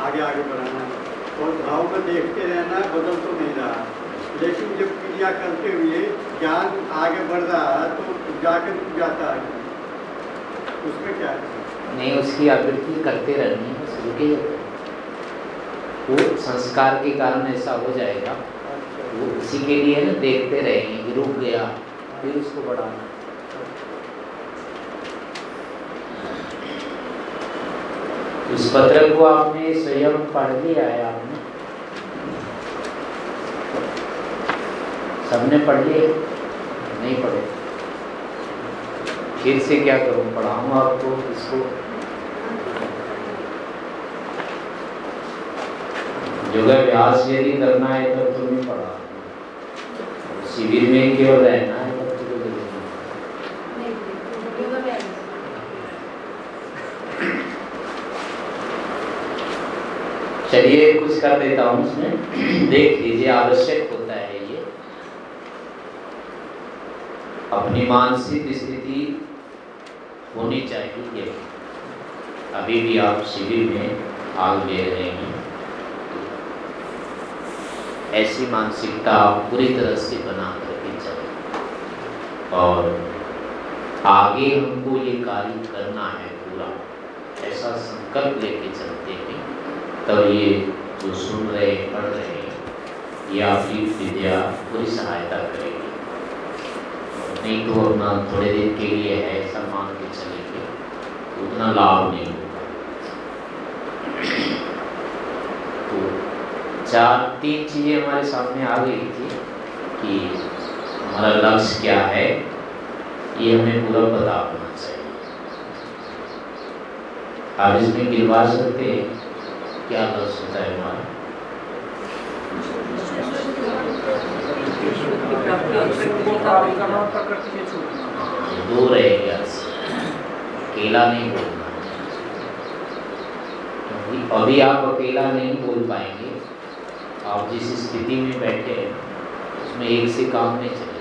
आगे आगे बढ़ाना और भाव में देखते रहना बदल तो नहीं रहा। लेकिन जब क्रिया करते हुए ज्ञान आगे बढ़ रहा है तो जाकर जाता है उसमें क्या है? नहीं, उसकी आवृत्ति करते रहनी है वो संस्कार के कारण ऐसा हो जाएगा। वो उसी के लिए ना, देखते रहेंगे, रुक गया, फिर उसको बढ़ाना। उस पत्र को आपने स्वयं पढ़ लिया है आपने? सबने पढ़ लिए? नहीं पढ़े। फिर से क्या करूँ? पढ़ाऊँ आपको इसको? योगाभ्यास यदि करना है तब तो नहीं पढ़ा। शिविर में केवल रहना है तब तो कोई ज़रूरत नहीं। चलिए कुछ कर देता हूँ उसमें। देख लीजिए, आवश्यक होता है ये। अपनी मानसिक स्थिति होनी चाहिए। अभी भी आप शिविर में आग ले रहे हैं। ऐसी मानसिकता आप पूरी तरह से बना करके चले। और आगे हमको ये कार्य करना है पूरा। ऐसा संकल्प लेके चलते हैं। तब ये जो सुन रहे, पढ़ रहे ये आपकी विद्या पूरी सहायता करेगी। नहीं तो अपना थोड़े दिन के लिए है ऐसा मान के चलेंगे, उतना लाभ नहीं होगा। तो चार, तीन चीज़ें हमारे सामने आ गई थी कि हमारा लक्ष्य क्या है, ये हमें पूरा पता होना चाहिए। आप इसमें गिरवा सकते हैं। क्या लक्ष्य होता है हमारा? दो रहेगा अकेला नहीं बोलना। क्योंकि अभी आप अकेला नहीं बोल पाएँगे। आप जिस स्थिति में बैठे हैं, उसमें एक से काम नहीं चलेगा।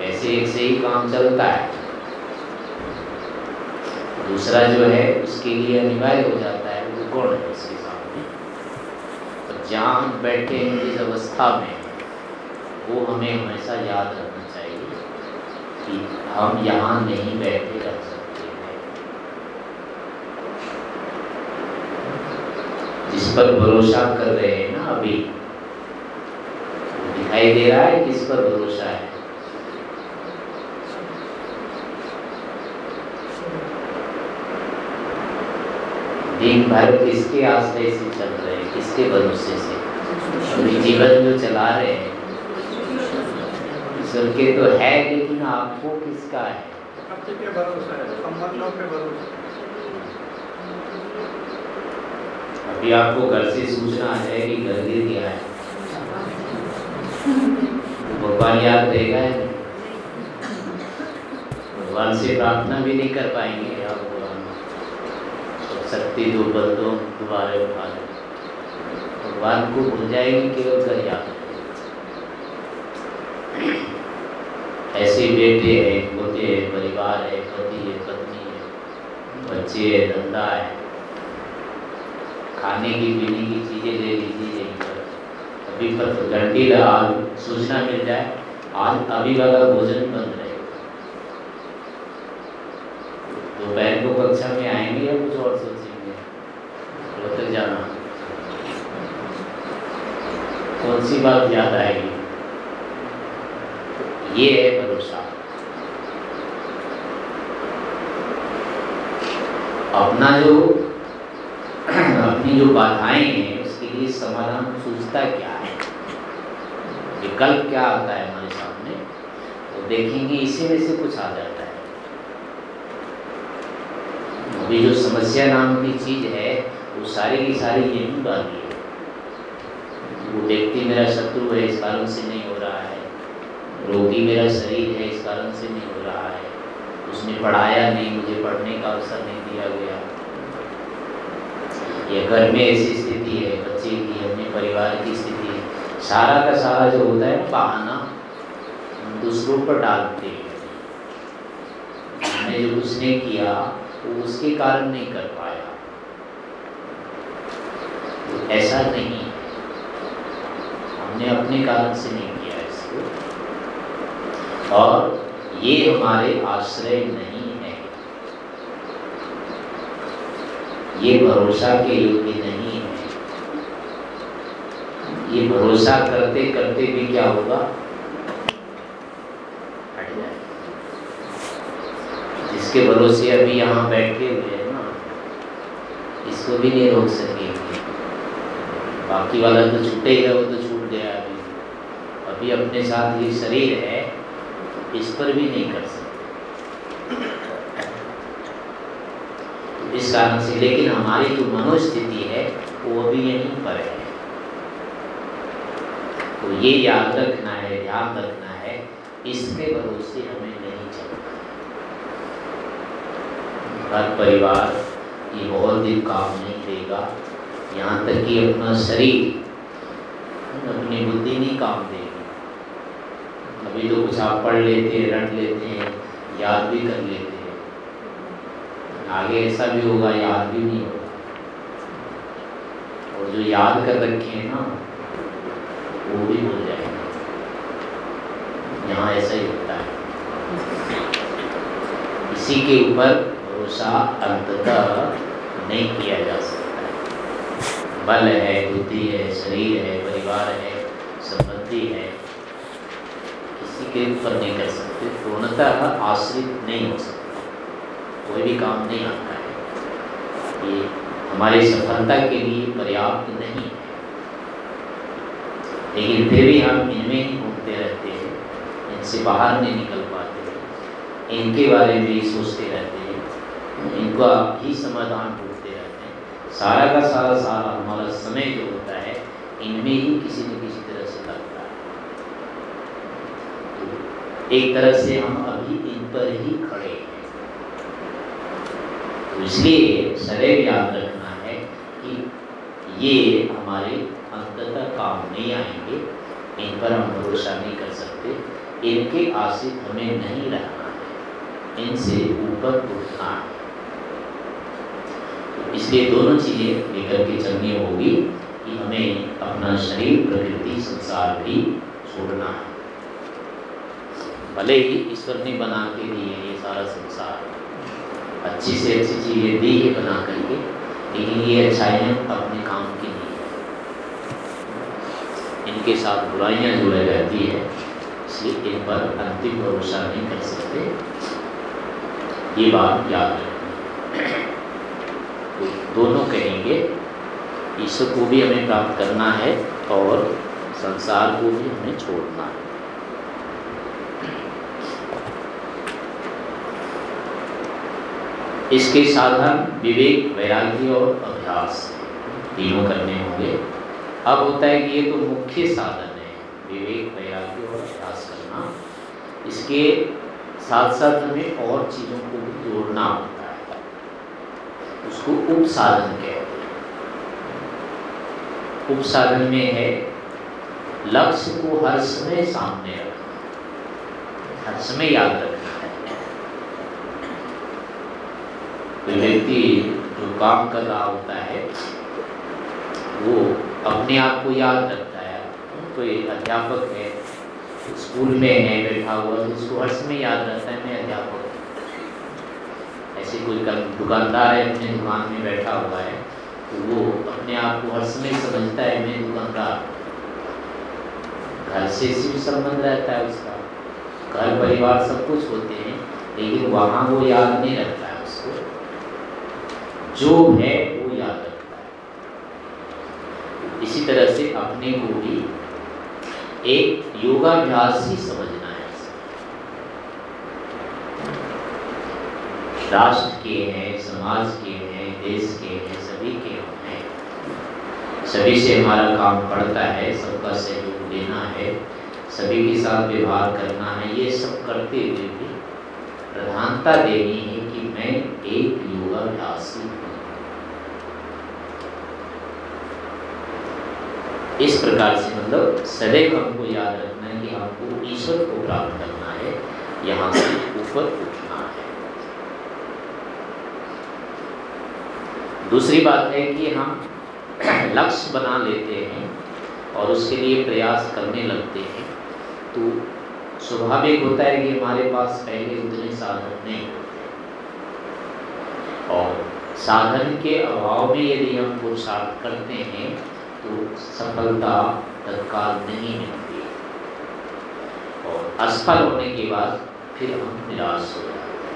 वैसे एक से ही काम चलता है। दूसरा जो है, उसके लिए अनिवार्य हो जाता है, वो गुण है उसके सामने? तो जहाँ हम बैठे हैं जिस अवस्था में, वो हमें हमेशा याद रखना चाहिए कि हम यहाँ नहीं बैठे रह सकते हैं। जिस पर भरोसा कर रहे हैं ना अभी दिखाई दे रहा है किस पर भरोसा है? दिन भर किसके आश्रय से चल रहे हैं किसके भरोसे से। अभी जीवन जो चला रहे हैं ईश्वर के तो है लेकिन आपको किसका है? है? भरोसा। अभी आपको घर से सूचना है कि घर गिर गया है। तो भगवान याद रहेगा भगवान से प्रार्थना भी नहीं कर पाएँगे। तो शक्ति दो बल दो दोबारे उठा भगवान को भूल जाएँगे केवल घर याद ऐसे बेटे हैं, पोते हैं, परिवार है, पति है, पत्नी है, बच्चे है, धंधा है। खाने की, पीने की चीज़ें ले लीजिए अभी पर घंटी लगा, सूचना मिल जाए, आज अभी वाला भोजन बंद रहेगा दोपहर को कक्षा में आएँगे या कुछ और सोचेंगे कब तक जाना कौन सी बात याद आएगी? ये है भरोसा। अपना जो, अपनी जो बाधाएँ हैं, उसके लिए समाधान सूझता क्या है? विकल्प क्या आता है हमारे सामने? तो देखेंगे, इसी में से कुछ आ जाता है। अभी जो समस्या नाम की चीज़ है, वो सारी की सारी यही बात है। वो व्यक्ति मेरा शत्रु है, इस कारण से नहीं हो रहा है। रोगी मेरा शरीर है, इस कारण से नहीं हो रहा है। उसने पढ़ाया नहीं, मुझे पढ़ने का अवसर नहीं दिया गया। या घर में ऐसी स्थिति है, बच्चे की, अपने परिवार की स्थिति है। सारा का सारा जो होता है, बहाना दूसरों पर डालते हैं। जो नहीं किया, वो उसके कारण नहीं कर पाया। तो ऐसा नहीं हमने अपने कारण से नहीं किया इसको। और ये हमारे आश्रय नहीं है। ये भरोसा के योग्य नहीं है। ये भरोसा करते करते भी क्या होगा? हट जाए। जिसके भरोसे अभी यहाँ बैठे हुए हैं ना, इसको भी नहीं रोक सकेंगे। बाकी वाला तो छूटेगा वो तो अभी अपने साथ ये शरीर है, इस पर भी नहीं कर सकते। तो इस कारण से, लेकिन हमारी जो मनोस्थिति है, वो अभी यहीं पर है। तो ये याद रखना है, ध्यान रखना है, इसके भरोसे हमें नहीं चलना। हर परिवार ये बहुत दिन काम नहीं देगा, यहाँ तक कि अपना शरीर, अपनी बुद्धि नहीं काम देगी। अभी तो कुछ आप पढ़ लेते हैं, रट लेते हैं, याद भी कर लेते हैं। आगे ऐसा भी होगा, याद भी नहीं होगा। और जो याद कर रखे हैं ना, वो भी भूल जाएँगे। यहाँ ऐसा ही होता है। इसी के ऊपर भरोसा अंततः नहीं किया जा सकता है। बल है, बुद्धि है, शरीर है, परिवार है, संबंधी है। किसी के ऊपर नहीं कर सकते, पूर्णतः आश्रित नहीं हो सकता। कोई भी काम नहीं आता है। ये हमारी सफलता के लिए पर्याप्त नहीं है। लेकिन फिर भी हम इनमें ही घूमते रहते हैं, इनसे बाहर नहीं निकल पाते। इनके बारे में ही सोचते रहते हैं। इनका ही समाधान ढूंढते रहते हैं। सारा का सारा सारा हमारा समय जो होता है, इनमें ही किसी न किसी तरह से लगता है तो एक तरह से हम अभी इन पर ही खड़े हैं। तो इसलिए सदैव याद रखना है कि ये हमारे अंततः काम नहीं आएँगे, इन पर हम भरोसा नहीं कर सकते, इनके आश्रित हमें नहीं रहना है, इनसे ऊपर उठना है। तो इसलिए दोनों चीज़ें लेकर के चलनी होगी कि हमें अपना शरीर, प्रकृति, संसार भी छोड़ना है। भले ही ईश्वर ने बना के दिए ये सारा संसार। अच्छी से अच्छी चीज़ें दी है बना करके, लेकिन ये अच्छाइयाँ अपने काम की नहीं है इनके साथ बुराइयाँ जुड़े रहती है, इसलिए इन पर अंतिम भरोसा नहीं कर सकते। ये बात याद रखनी तो दोनों कहेंगे, ईश्वर को भी हमें प्राप्त करना है और संसार को भी हमें छोड़ना है। इसके साधन विवेक, वैराग्य और अभ्यास तीनों करने होंगे। अब होता है कि ये तो मुख्य साधन है, विवेक, वैराग्य और अभ्यास करना। इसके साथ साथ हमें और चीज़ों को भी जोड़ना होता है। उसको उप साधन कहते हैं। उप साधन में है, लक्ष्य को हर समय सामने रखना। हर समय याद रखना है कोई व्यक्ति जो काम कर रहा होता है, वो अपने आप को याद रखता है। कोई अध्यापक है, स्कूल में है, बैठा हुआ तो उसको हर्ष में याद रहता है, मैं अध्यापक ऐसे कोई दुकानदार है, अपने दुकान में बैठा हुआ है तो वो अपने आप को हर्ष में समझता है, मैं दुकानदार घर से सिर्फ़ संबंध रहता है उसका। घर, परिवार सब कुछ होते हैं, लेकिन वहाँ वो याद नहीं रखता। जो है वो याद रखता है। इसी तरह से अपने को भी एक योगाभ्यास ही समझना है। राष्ट्र के हैं, समाज के हैं, देश के हैं, सभी के हैं। सभी से हमारा काम पड़ता है, सबका सहयोग लेना है, सभी के साथ व्यवहार करना है, ये सब करते हुए भी प्रधानता देनी है कि मैं एक योगाभ्यासी हूँ। इस प्रकार से मतलब सदैव हमको याद रखना है कि हमको ईश्वर को प्राप्त करना है, यहाँ से ऊपर उठना है। दूसरी बात है कि हम लक्ष्य बना लेते हैं और उसके लिए प्रयास करने लगते हैं तो स्वाभाविक होता है कि हमारे पास पहले उतने साधन नहीं होते। और साधन के अभाव में यदि हम पुरुषार्थ करते हैं तो सफलता तत्काल नहीं मिलती और असफल होने के बाद फिर हम निराश हो जाते हैं।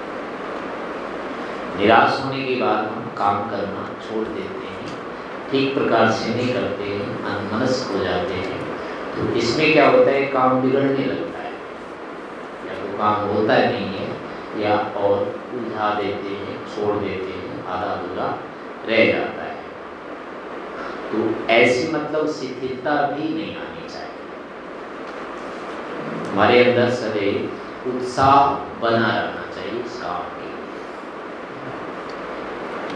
निराश होने के बाद हम काम करना छोड़ देते हैं, ठीक प्रकार से नहीं करते हैं, अनमनस्क हो जाते हैं। तो इसमें क्या होता है? काम बिगड़ने लगता है। या तो काम होता नहीं है, या और उलझा देते हैं, छोड़ देते हैं आधा अधूरा रह जाता है। तो ऐसी मतलब शिथिलता भी नहीं आनी चाहिए। हमारे अंदर सदैव उत्साह बना रहना चाहिए काम के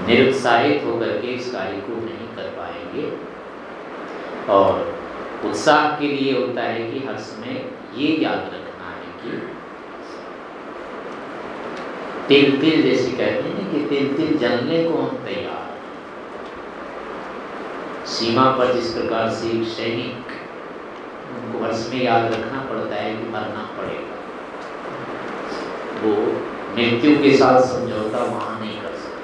निरुत्साहित होकर के इस कार्य को नहीं कर पाएँगे। और उत्साह के लिए होता है कि हर समय ये याद रखना है कि तिल तिल जैसे कहते हैं कि तिल तिल जलने को हम तैयार सीमा पर जिस प्रकार से एक सैनिक उनको वर्ष में याद रखना पड़ता है कि मरना पड़ेगा। वो मृत्यु के साथ समझौता वहाँ नहीं कर सकते।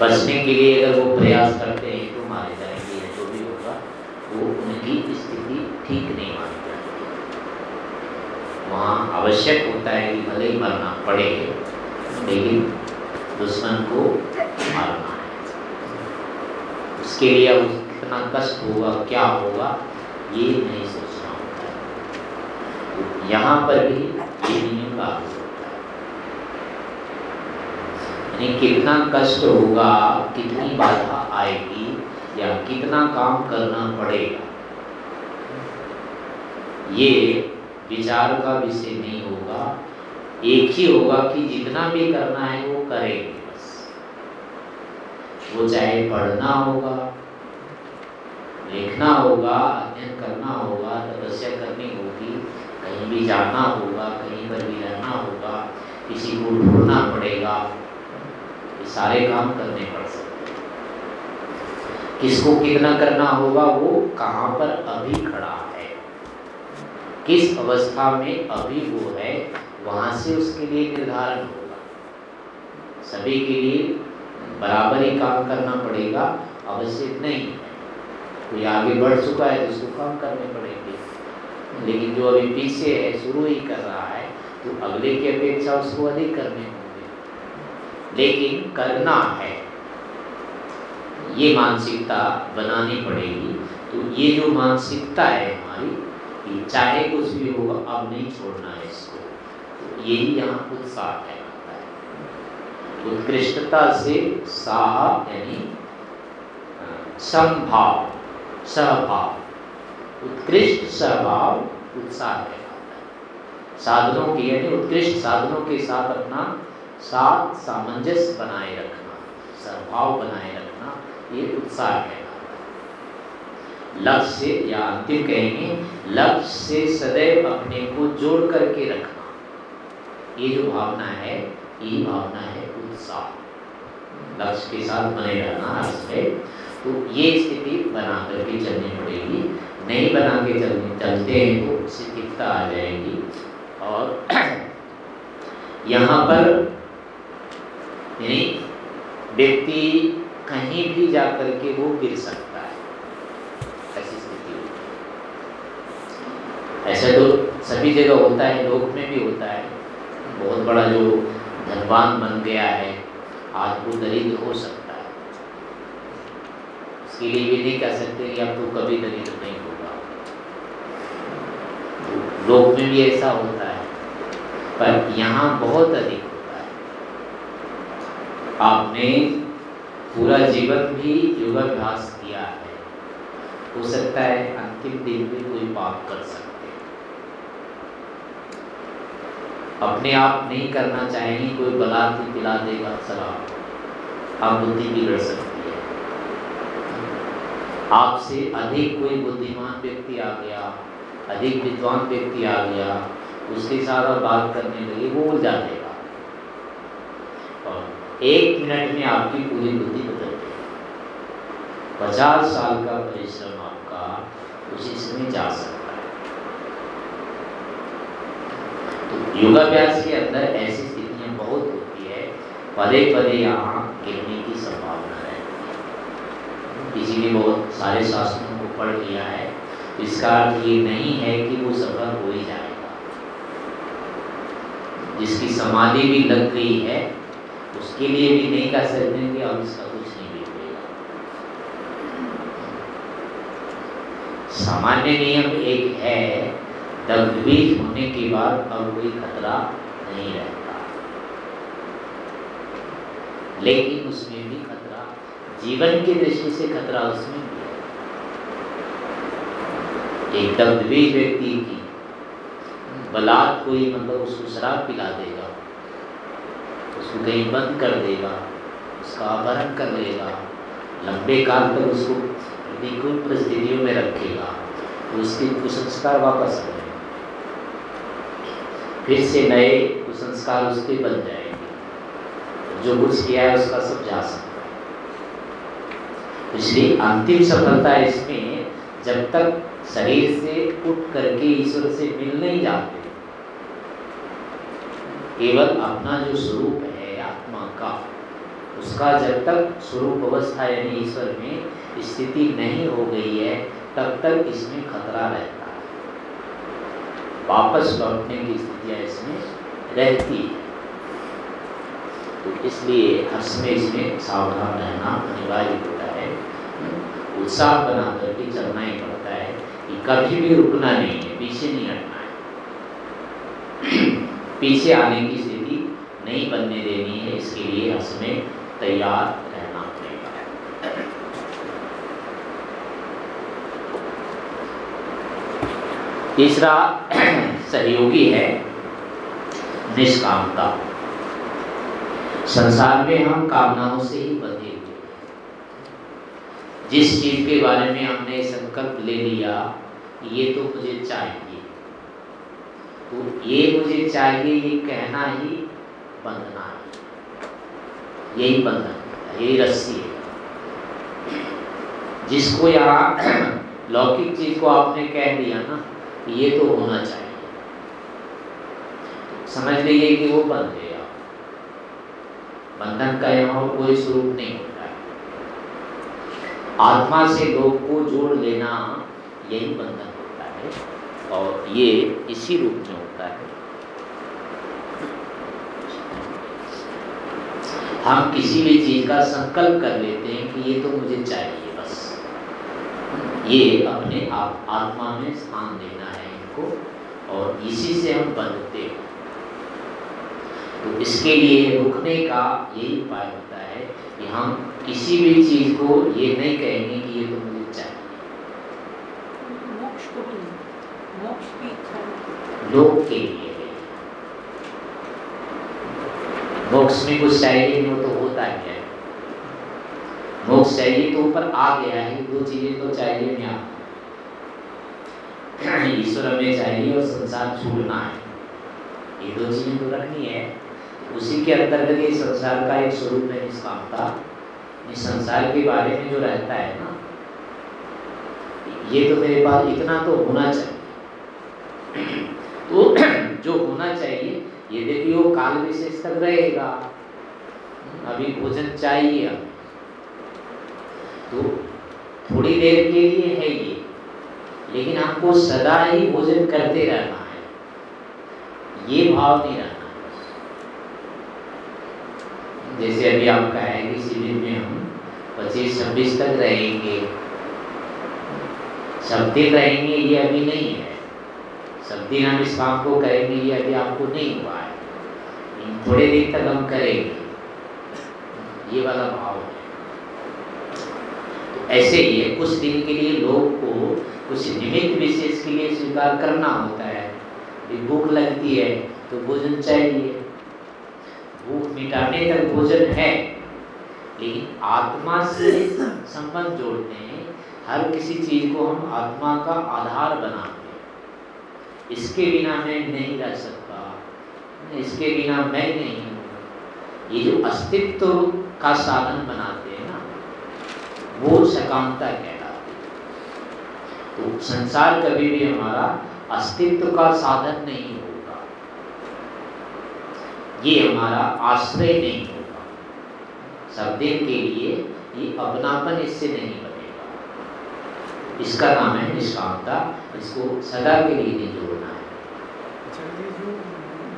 बचने के लिए अगर वो प्रयास करते हैं तो मारे जाएँगे या जो भी होगा, वो उनकी स्थिति ठीक नहीं मानी जाएगी वहाँ आवश्यक होता है कि भले ही मरना पड़े, लेकिन दुश्मन को मारना उसके लिए कितना कष्ट होगा क्या होगा ये नहीं सोचना होता है यहाँ पर भी ये नियम लागू होता है। कितना कष्ट होगा, कितनी बाधा आएगी, या कितना काम करना पड़ेगा, ये विचार का विषय नहीं होगा। एक ही होगा कि जितना भी करना है वो करेंगे। वो चाहे पढ़ना होगा, लिखना होगा, अध्ययन करना होगा, तपस्या करनी होगी, कहीं भी जाना होगा, कहीं पर भी रहना होगा, किसी को ढूंढना पड़ेगा, ये सारे काम करने पड़ सकते। किसको कितना करना होगा, वो कहाँ पर अभी खड़ा है? किस अवस्था में अभी वो है, वहाँ से उसके लिए निर्धारण होगा। सभी के लिए बराबर ही काम करना पड़ेगा, आवश्यक नहीं। कोई आगे बढ़ चुका है तो उसको काम करने पड़ेंगे। लेकिन जो अभी पीछे है, शुरू ही कर रहा है तो अगले की अपेक्षा उसको अधिक करने होंगे। लेकिन करना है। ये मानसिकता बनानी पड़ेगी। तो ये जो मानसिकता है हमारी चाहे कुछ भी होगा अब नहीं छोड़ना है इसको। तो यही यहाँ उत्साह है। उत्कृष्टता से साह यानी संभाव, सहभाव। उत्कृष्ट सहभाव उत्साह है। साधनों की, यानी उत्कृष्ट साधनों के साथ अपना साथ सामंजस्य बनाए रखना, सहभाव बनाए रखना, ये उत्साह है। लक्ष्य, या अंतिम कहेंगे, लक्ष्य से सदैव अपने को जोड़ करके रखना। ये जो भावना है, ये भावना है उत्साह लक्ष्य के साथ बने रहना हर समय तो ये स्थिति बना करके चलनी पड़ेगी। नहीं बना के चलने, चलते हैं तो शिथिलता आ जाएगी? और यहाँ पर व्यक्ति कहीं भी जा करके वो गिर सकता है। ऐसी स्थिति ऐसा तो सभी जगह होता है, लोक में भी होता है। बहुत बड़ा जो धनवान बन गया है, आज वो दरिद्र हो सकता है। उसके लिए भी नहीं कह सकते कि अब तो कभी दरिद्र नहीं होगा। लोक में भी ऐसा होता है, पर यहाँ बहुत अधिक होता है। आपने पूरा जीवन भी योगाभ्यास किया है, हो सकता है अंतिम दिन में कोई पाप कर सकते अपने आप नहीं करना चाहेंगे, कोई बला पिला देगा शराब आप बुद्धि बिगड़ सकती है। आपसे अधिक कोई बुद्धिमान व्यक्ति आ गया, अधिक विद्वान व्यक्ति आ गया, उसके साथ आप बात करने लगे, वो उलझा देगा। और एक मिनट में आपकी पूरी बुद्धि बदल गई। पचास साल का परिश्रम आपका, उसी समय जा सकता है तो योगाभ्यास के अंदर ऐसी स्थितियाँ बहुत होती है पदे पदे यहाँ गिरने की संभावना है। किसी ने बहुत सारे शास्त्रों को पढ़ लिया है, इसका अर्थ ये नहीं है कि वो सफल हो ही जाएगा। जिसकी समाधि भी लग गई है, उसके लिए भी नहीं कह सकते कि अब इसका कुछ नहीं बिगड़ेगा सामान्य नियम एक है दग्धबीज होने के बाद अब कोई खतरा नहीं रहता। लेकिन उसमें भी खतरा, जीवन की दृष्टि से खतरा उसमें भी है। एक तब्दीज व्यक्ति की बलात् कोई मतलब उसको शराब पिला देगा, उसको कहीं बंद कर देगा, उसका अपहरण कर लेगा लंबे काल तक उसको प्रतिकूल परिस्थितियों में रखेगा तो उसके कुसंस्कार वापस आ जाएँगे। फिर से नए कुसंस्कार उसके बन जाएँगे। जो कुछ किया है उसका सब जा सकता है। इसलिए अंतिम सफलता इसमें जब तक शरीर से उठ करके ईश्वर से मिल नहीं जाते, केवल अपना जो स्वरूप है, आत्मा का, उसका जब तक स्वरूप अवस्था यानी ईश्वर में स्थिति नहीं हो गई है, तब तक इसमें खतरा रहता है। वापस लौटने की स्थितियाँ इसमें रहती तो इसलिए हर समय इसमें सावधान रहना अनिवार्य होता है। उत्साह बना करके चलना ही पड़ता है कि कभी भी रुकना नहीं है, पीछे नहीं हटना है। पीछे आने की स्थिति नहीं बनने देनी है, इसके लिए हमें तैयार रहना पड़ेगा तीसरा सहयोगी है निष्कामता। संसार में हम कामनाओं से ही बंधे हुए जिस चीज़ के बारे में हमने संकल्प ले लिया, ये तो मुझे चाहिए। तो ये मुझे चाहिए, ये कहना ही बंधना है। यही बंधन यही रस्सी है। जिसको यहाँ लौकिक चीज़ को आपने कह दिया ना ये तो होना चाहिए। समझ लीजिए कि वो बंध गया। बंधन का यहाँ कोई स्वरूप नहीं होता है। आत्मा से लोग को जोड़ लेना यही बंधन होता है और ये इसी रूप में होता है। हम किसी भी चीज़ का संकल्प कर लेते हैं कि ये तो मुझे चाहिए। ये अपने आप आत्मा में स्थान देना है इनको और इसी से हम बंधते हैं। तो इसके लिए रुकने का यही उपाय होता है कि हम किसी भी चीज़ को ये नहीं कहेंगे कि ये तो मुझे चाहिए। लोग के लिए मोक्ष में कुछ चाहिए नहीं तो होता है? मोक्ष चाहिए तो ऊपर आ गया है, दो चीज़ें तो चाहिए नहीं ईश्वर में चाहिए और संसार छूटना है। ये दो चीज़ें तो रखनी है। उसी के अंतर्गत ये संसार का एक स्वरूप है इस संसार के बारे में जो रहता है ना, ये तो मेरे पास इतना तो होना चाहिए। तो जो होना चाहिए, ये देखिए वो काल विशेष तक रहेगा। अभी भोजन चाहिए तो थोड़ी देर के लिए है ये। लेकिन आपको सदा ही भोजन करते रहना है। ये भाव नहीं रहना जैसे अभी आप कहें कि शिविर में हम पच्चीस, छब्बीस तक रहेंगे। सब दिन रहेंगे, ये अभी नहीं है। सब दिन हम इस काम को करेंगे, ये अभी आपको नहीं हुआ है। थोड़े दिन तक हम करेंगे। ये वाला भाव है। ऐसे ही है कुछ दिन के लिए लोग को कुछ निमित्त विशेष के लिए स्वीकार करना होता है। भूख लगती है तो भोजन चाहिए। भूख मिटाने तक भोजन है, लेकिन आत्मा से संबंध जोड़ते हैं। हर किसी चीज़ को हम आत्मा का आधार बनाते हैं। इसके बिना मैं नहीं रह सकता, इसके बिना मैं नहीं हूँ। ये जो अस्तित्व का साधन बनाते वो सकामता कहलाती है। तो संसार कभी भी हमारा अस्तित्व का साधन नहीं होगा। ये हमारा आश्रय नहीं होगा। सब दिन के लिए ये अपनापन इससे नहीं बनेगा। इसका नाम है निष्कामता। इसको सदा के लिए नहीं जोड़ना है। अच्छा जो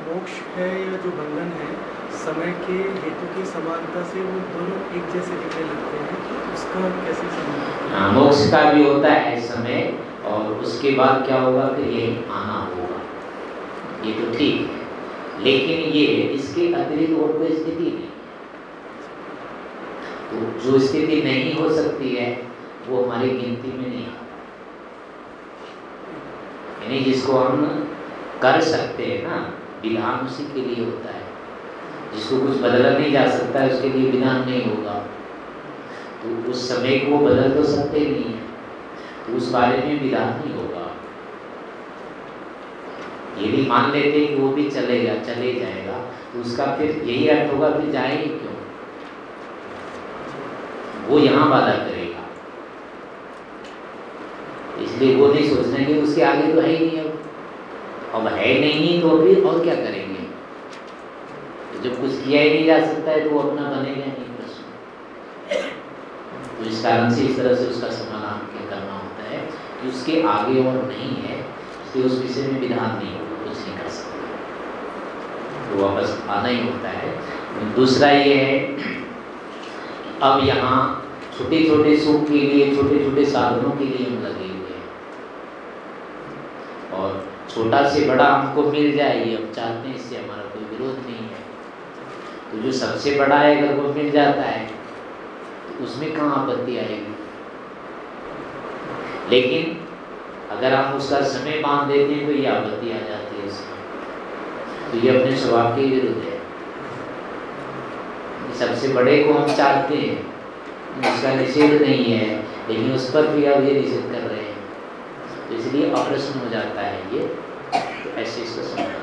मोक्ष है या जो बंधन है, समय के हेतु की समानता से वो दोनों एक जैसे दिखने लगते हैं। हाँ, मोक्ष का भी होता है समय और उसके बाद क्या होगा फिर ये आना होगा। ये तो ठीक है लेकिन ये इसके अतिरिक्त और कोई स्थिति नहीं। तो जो स्थिति नहीं हो सकती है वो हमारी गिनती में नहीं यानी जिसको हम कर सकते हैं ना विधान उसी के लिए होता है। जिसको कुछ बदला नहीं जा सकता है उसके लिए विधान नहीं होगा। तो उस समय को बदल तो सकते नहीं है। तो उस बारे में विधान नहीं होगा। यदि मान लेते हैं कि वो भी चलेगा, चले जाएगा। तो उसका फिर यही अर्थ होगा फिर जाएँगे क्यों? वो यहाँ वादा करेगा। इसलिए वो नहीं सोचना कि उसके आगे तो है ही नहीं अब। अब है नहीं तो फिर और क्या करेंगे? जब कुछ किया ही नहीं जा सकता है तो वो अपना बनेगा नहीं प्रश्न। तो इस कारण से इस तरह से उसका समाधान करना होता है। कि उसके आगे और नहीं है इसलिए उस विषय में विधान नहीं, कुछ नहीं कर सकते। तो वापस आना ही होता है। दूसरा ये है, अब यहाँ छोटे छोटे सुख के लिए छोटे छोटे साधनों के लिए हम लगे हुए हैं। और छोटा से बड़ा हमको मिल जाए, ये हम चाहते हैं, इससे हमारा कोई विरोध नहीं है। तो जो सबसे बड़ा है, अगर वो मिल जाता है तो उसमें कहाँ आपत्ति आएगी? लेकिन अगर आप उसका समय बाँध देते हैं तो ये आपत्ति आ जाती है इसमें तो ये अपने स्वभाव के विरुद्ध है। सबसे बड़े को हम चाहते हैं? उसका निषेध नहीं है, लेकिन उस पर भी आप ये निषेध कर रहे हैं। तो इसलिए अप्रश्न हो जाता है ये। तो ऐसे इसको समझना।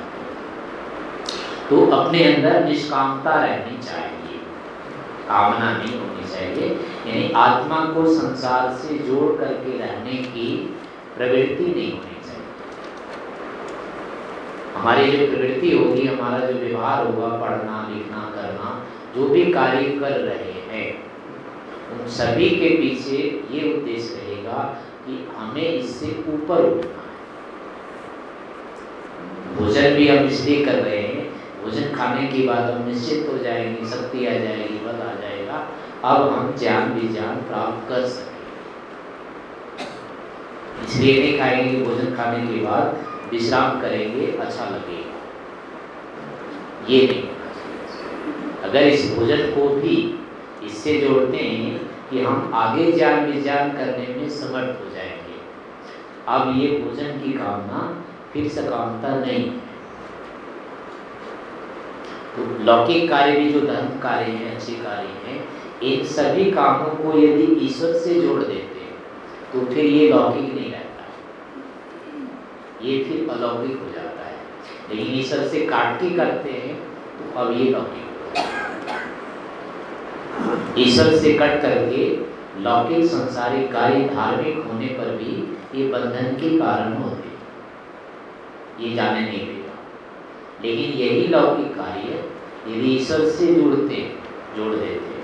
तो अपने अंदर निष्कामता रहनी चाहिए। कामना नहीं होनी चाहिए। यानी आत्मा को संसार से जोड़ करके रहने की प्रवृत्ति नहीं होनी चाहिए। हमारी जो प्रवृत्ति होगी, हमारा जो व्यवहार होगा, पढ़ना, लिखना, करना, जो भी कार्य कर रहे हैं, उन सभी के पीछे ये उद्देश्य रहेगा कि हमें इससे ऊपर उठना है। भोजन भी हम इसलिए कर रहे हैं। भोजन खाने के बाद हम निश्चित हो जाएँगे, शक्ति आ जाएगी बल आ जाएगा, अब हम ज्ञान विज्ञान प्राप्त कर सकें इसलिए नहीं खाएँगे भोजन खाने के बाद विश्राम करेंगे अच्छा लगेगा। ये नहीं अगर इस भोजन को भी इससे जोड़ते हैं कि हम आगे ज्ञान विज्ञान करने में समर्थ हो जाएँगे, अब ये भोजन की कामना फिर सकामता नहीं। तो लौकिक कार्य भी जो धर्म कार्य हैं अच्छे कार्य हैं, इन सभी कामों को यदि ईश्वर से जोड़ देते हैं तो फिर ये लौकिक नहीं रहता। ये फिर अलौकिक हो जाता है। लेकिन ईश्वर से काट करते हैं तो अब ये लौकिक ईश्वर से कट करके लौकिक संसारिक कार्य धार्मिक होने पर भी ये बंधन के कारण होते ये जाने नहीं देगा लेकिन यही लौकिक कार्य यदि ईश्वर से जुड़ते, जोड़ देते।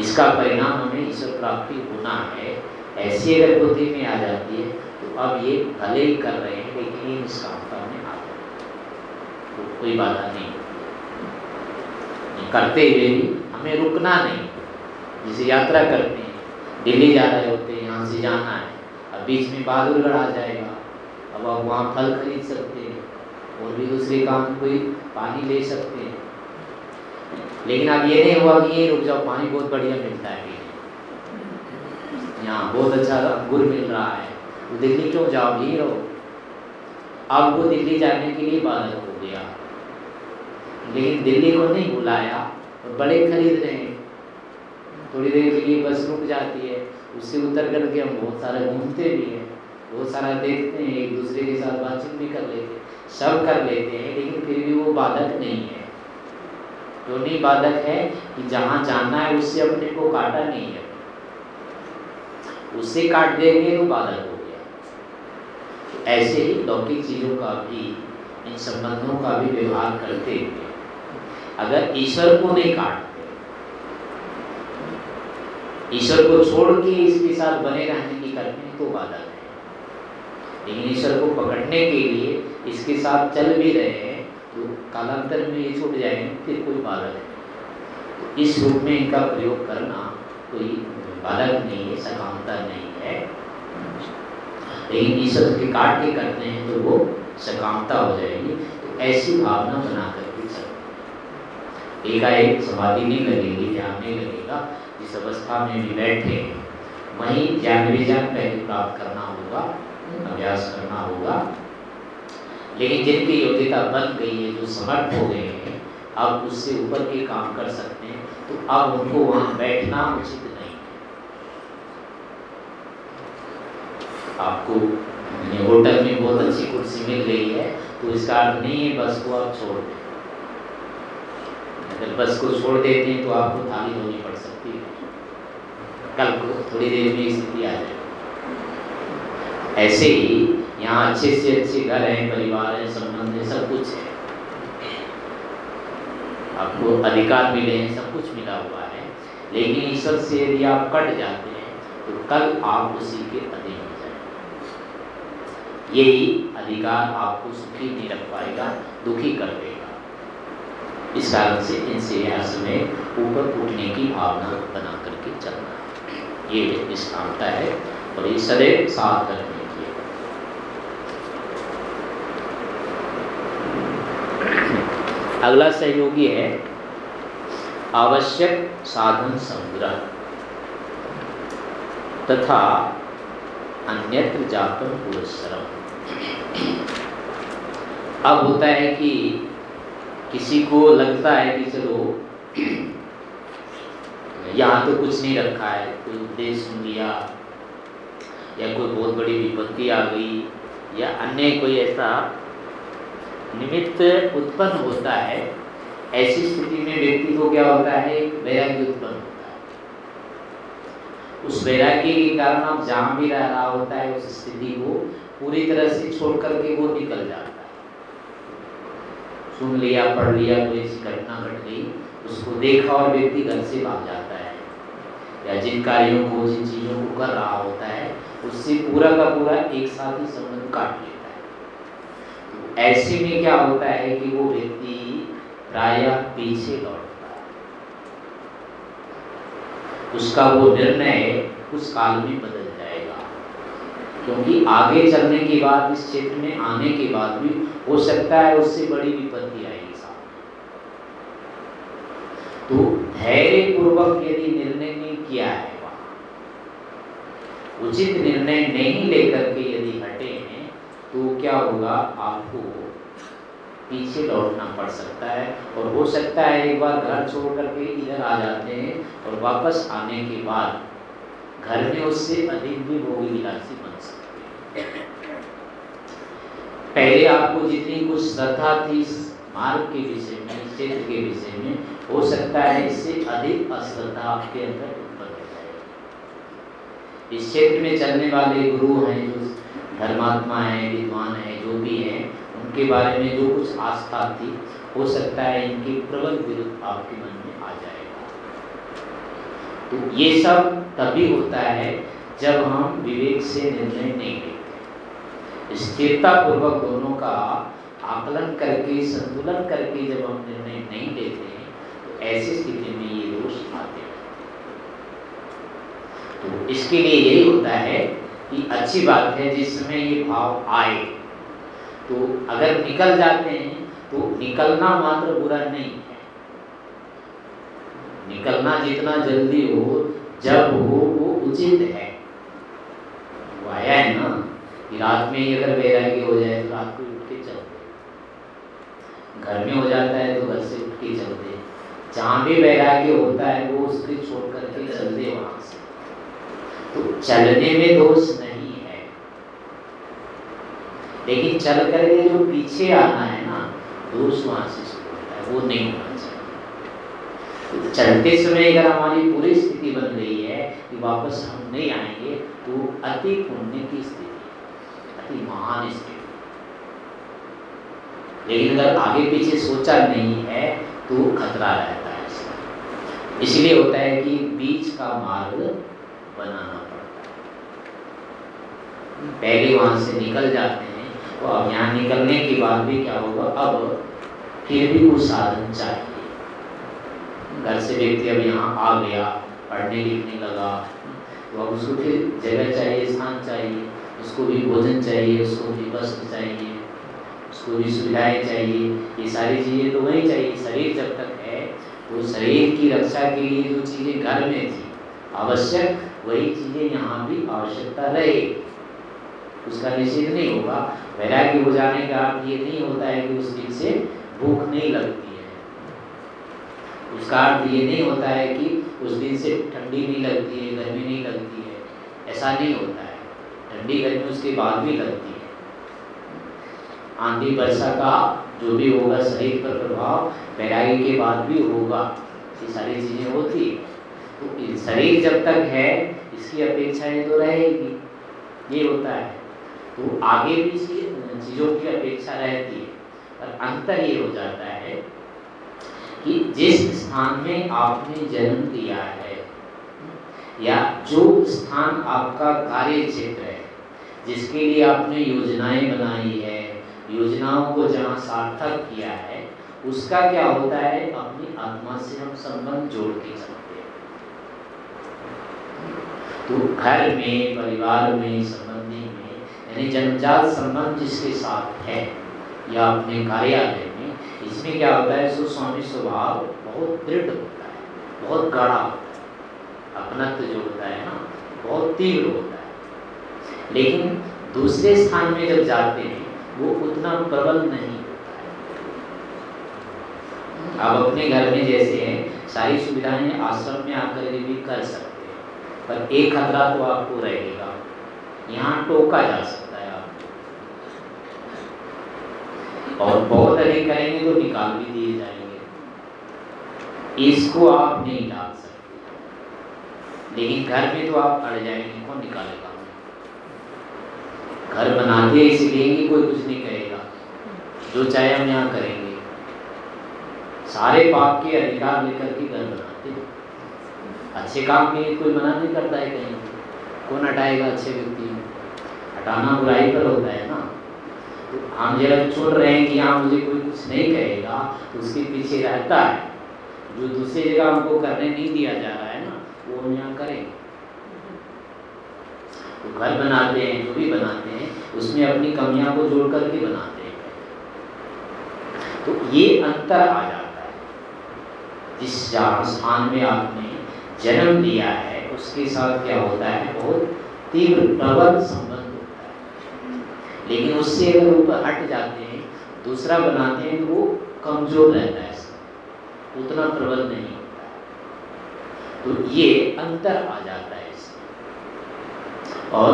इसका परिणाम हमें ईश्वर प्राप्ति होना है। ऐसी अगर बुद्धि में आ जाती है तो अब ये भले ही कर रहे हैं, लेकिन ये निष्कामता में आ जाए तो कोई बाधा नहीं करते हुए भी हमें रुकना नहीं। जैसे यात्रा करते हैं, दिल्ली जा रहे होते हैं, यहाँ से जाना है, अब बीच में बहादुरगढ़ आ जाएगा। अब आप वहाँ फल खरीद सकते हैं। और भी दूसरे काम कोई पानी ले सकते हैं। लेकिन अब ये नहीं हुआ कि ये रुक जाओ, पानी बहुत बढ़िया मिलता है। यहाँ बहुत अच्छा अंगूर मिल रहा है। तो दिल्ली क्यों जाओ? यही रहो। अब वो दिल्ली जाने के लिए बाधक हो गया। लेकिन दिल्ली को नहीं बुलाया, और बड़े खरीद रहे हैं। थोड़ी देर के लिए बस रुक जाती है। उससे उतर करके हम बहुत सारे घूमते भी हैं, बहुत सारा देखते हैं, एक दूसरे के साथ बातचीत भी कर लेते हैं। सब कर लेते हैं, लेकिन फिर भी वो बाधक नहीं है। तो नहीं बाधक है कि जहाँ जाना है, उससे अपने को काटा नहीं है। उससे काट देंगे तो बाधक हो गया। तो ऐसे ही लौकिक चीज़ों का भी, इन संबंधों का भी व्यवहार करते हुए, अगर ईश्वर को नहीं काटते, ईश्वर को छोड़ के इसके साथ बने रहने की करते हैं तो बाधक लेकिन ईश्वर को पकड़ने के लिए इसके साथ चल भी रहे हैं तो कालांतर में ये छूट जाएँगे, फिर कोई बाधक है तो इस रूप में इनका प्रयोग करना कोई बाधक नहीं है, सकामता नहीं है। लेकिन ईश्वर के काट के करते हैं तो वो सकामता हो जाएगी। तो ऐसी भावना बना करके चलते एकाएक समाधि नहीं लगेगी, ध्यान नहीं लगेगा, जिस अवस्था में भी बैठे वहीं ज्ञान विज्ञान पहले प्राप्त करना होगा। अभ्यास करना होगा। लेकिन जिनकी योग्यता बन गई है, जो समर्थ हो गए हैं अब उससे ऊपर के काम कर सकते हैं तो अब उनको वहाँ बैठना उचित नहीं आपको होटल में बहुत अच्छी कुर्सी मिल गई है तो इसका अर्थ नहीं है बस को आप छोड़ दें। अगर बस को छोड़ देते हैं तो आपको थाली धोनी पड़ सकती है। कल को थोड़ी देर में स्थिति आ जाएगी। ऐसे ही यहाँ अच्छे से अच्छे घर हैं, परिवार है, संबंध है, सब कुछ है। आपको अधिकार मिले हैं, सब कुछ मिला हुआ है। लेकिन ईश्वर से यदि आप कट जाते हैं तो कल आप उसी के अधीन हो जाएँगे। यही अधिकार आपको सुखी नहीं रख पाएगा, दुखी कर देगा। इस कारण से इनसे समय ऊपर उठने की भावना बना करके चलना है। ये निष्कामता है, और ये सदैव साथ करने अगला सहयोगी है आवश्यक साधन संग्रह तथा अन्यत्र जाकर पुरस्म अब होता है कि किसी को लगता है कि चलो, यहाँ तो कुछ नहीं रखा है, कोई उपदेश सुन लिया, या कोई बहुत बड़ी विपत्ति आ गई, या अन्य कोई ऐसा निमित्त उत्पन्न होता है, ऐसी स्थिति में व्यक्ति को क्या होता है? वैराग्य उत्पन्न होता है। उस वैराग्य के कारण आप जान भी रह रहा होता है, उस स्थिति को पूरी तरह से छोड़ करके वो निकल जाता है। सुन लिया, पढ़ लिया, कोई ऐसी घटना घट गई, उसको देखा और व्यक्ति घर से भाग जाता है। या जिन कार्यों को, जिन चीज़ों को कर रहा होता है, उससे पूरा का पूरा एक साथ ही संबंध काट लिया ऐसे में क्या होता है कि वो व्यक्ति प्राय पीछे लौटता है। उसका वो निर्णय उस काल में बदल जाएगा। क्योंकि आगे चलने के बाद, इस क्षेत्र में आने के बाद भी हो सकता है उससे बड़ी विपत्ति आएगी सामने तो धैर्य पूर्वक यदि निर्णय नहीं किया है वहाँ उचित निर्णय नहीं लेकर के यदि तो क्या होगा? आपको पीछे लौटना पड़ सकता है और हो सकता है एक बार घर छोड़ करके इधर आ जाते हैं और वापस आने के बाद घर में उससे अधिक भी भोगी विलासी बन सकते हैं। पहले आपको जितनी कुछ श्रद्धा थी मार्ग के विषय में क्षेत्र के विषय में, हो सकता है इससे अधिक अश्रद्धा आपके अंदर उत्पन्न हो जाएगी इस क्षेत्र में चलने वाले गुरु हैं जो धर्मात्मा है, विद्वान है, जो भी है, उनके बारे में जो कुछ आस्था थी, हो सकता है इनके प्रबल विरुद्ध आपके मन में आ जाएगा। तो ये सब तभी होता है जब हम विवेक से निर्णय नहीं लेते। स्थिरता पूर्वक दोनों का आकलन करके, संतुलन करके जब हम निर्णय नहीं लेते हैं तो ऐसी स्थिति में ये दोष आते हैं। तो इसके लिए यही होता है कि अच्छी बात है जिसमें ये भाव आए। तो अगर निकल जाते हैं तो निकलना मात्र बुरा नहीं है। निकलना जितना जल्दी हो, जब हो, वो उचित है। वो आया है ना कि रात में ही अगर वैराग्य हो जाए तो रात को उठ के चलते घर में हो जाता है तो घर से उठ के चलते जहाँ भी वैराग्य होता है, वो उसके छोड़ करके चलते वहाँ से। तो चलने में दोष नहीं लेकिन चल करके जो पीछे आना है ना दोष वहाँ से है, वो नहीं होना चाहिए। तो चलते समय अगर हमारी पूरी स्थिति बन रही है कि वापस हम नहीं आएँगे तो अति पुण्य की स्थिति अति महान स्थिति लेकिन अगर आगे पीछे सोचा नहीं है तो खतरा रहता है इसलिए होता है कि बीच का मार्ग बनाना पड़ता है। पहले वहाँ से निकल जाते हैं तो अब यहाँ निकलने के बाद भी क्या होगा? अब फिर भी कुछ साधन चाहिए। घर से व्यक्ति अब यहाँ आ गया, पढ़ने लिखने लगा। तो अब उसको फिर जगह चाहिए, स्थान चाहिए, उसको भी भोजन चाहिए, उसको भी वस्त्र चाहिए, उसको भी सुविधाएँ चाहिए। ये सारी चीज़ें तो वही चाहिए। शरीर जब तक है तो शरीर की रक्षा के लिए जो चीज़ें घर में थी, आवश्यक, वही चीज़ें यहाँ भी आवश्यकता रहे। उसका निषेध नहीं होगा। वैराग्य हो जाने का अर्थ ये नहीं होता है कि उस दिन से भूख नहीं लगती है। उसका अर्थ ये नहीं होता है कि उस दिन से ठंडी नहीं लगती है, गर्मी नहीं लगती है। ऐसा नहीं होता है। ठंडी गर्मी उसके बाद भी लगती है। आंधी वर्षा का जो भी होगा शरीर पर प्रभाव वैराग्य के बाद भी होगा। ये सारी चीज़ें होती तो शरीर जब तक है, इसकी अपेक्षाएँ तो रहेगी। ये होता है। तो आगे भी चीज़ों की अपेक्षा रहती है। और अंतर ये हो जाता है कि जिस स्थान में आपने जन्म लिया है या जो स्थान आपका कार्य क्षेत्र है, जिसके लिए आपने योजनाएँ बनाई है, योजनाओं को जहाँ सार्थक किया है, उसका क्या होता है? अपनी आत्मा से हम संबंध जोड़ के चलते हैं। तो घर में, परिवार में, संबंधी यानी जन्मजात संबंध जिसके साथ है, या अपने कार्यालय में, इसमें क्या होता है सो स्वामी स्वभाव बहुत दृढ़ होता है, बहुत गाढ़ा होता है, अपनत्व जो होता है ना, बहुत तीव्र होता है। लेकिन दूसरे स्थान में जब जाते हैं, वो उतना प्रबल नहीं होता है। आप अपने घर में जैसे हैं, सारी सुविधाएँ आश्रम में आकर के भी कर सकते हैं, पर एक खतरा तो आपको रहेगा, यहाँ टोका जा सकता है आपको और बहुत अधिक करेंगे तो निकाल भी दिए जाएँगे। इसको आप नहीं डाल सकते। लेकिन घर में तो आप अड़ जाएँगे, कौन निकालेगा घर बनाते इसलिए कि कोई कुछ नहीं करेगा। जो चाहे हम यहाँ करेंगे। सारे पाप के अधिकार लेकर के घर बनाते अच्छे काम के लिए कोई मना नहीं करता है कहीं। कौन हटाएगा अच्छे व्यक्ति? हटाना बुराई पर होता है ना। हम जब छोड़ रहे हैं कि यहाँ मुझे कोई कुछ नहीं कहेगा तो उसके पीछे रहता है। जो दूसरी जगह हमको करने नहीं दिया जा रहा है ना, वो हम यहाँ करेंगे। तो घर बनाते हैं, जो भी बनाते हैं, उसमें अपनी कमियाँ को जोड़ करके बनाते हैं। तो ये अंतर आ जाता है। जिस स्थान में आपने जन्म लिया है, उसके साथ क्या होता है? बहुत तीव्र प्रबल संबंध लेकिन उससे अगर ऊपर हट जाते हैं, दूसरा बनाते हैं तो वो कमज़ोर रहता है उतना प्रबल नहीं होता तो ये अंतर आ जाता है इसमें और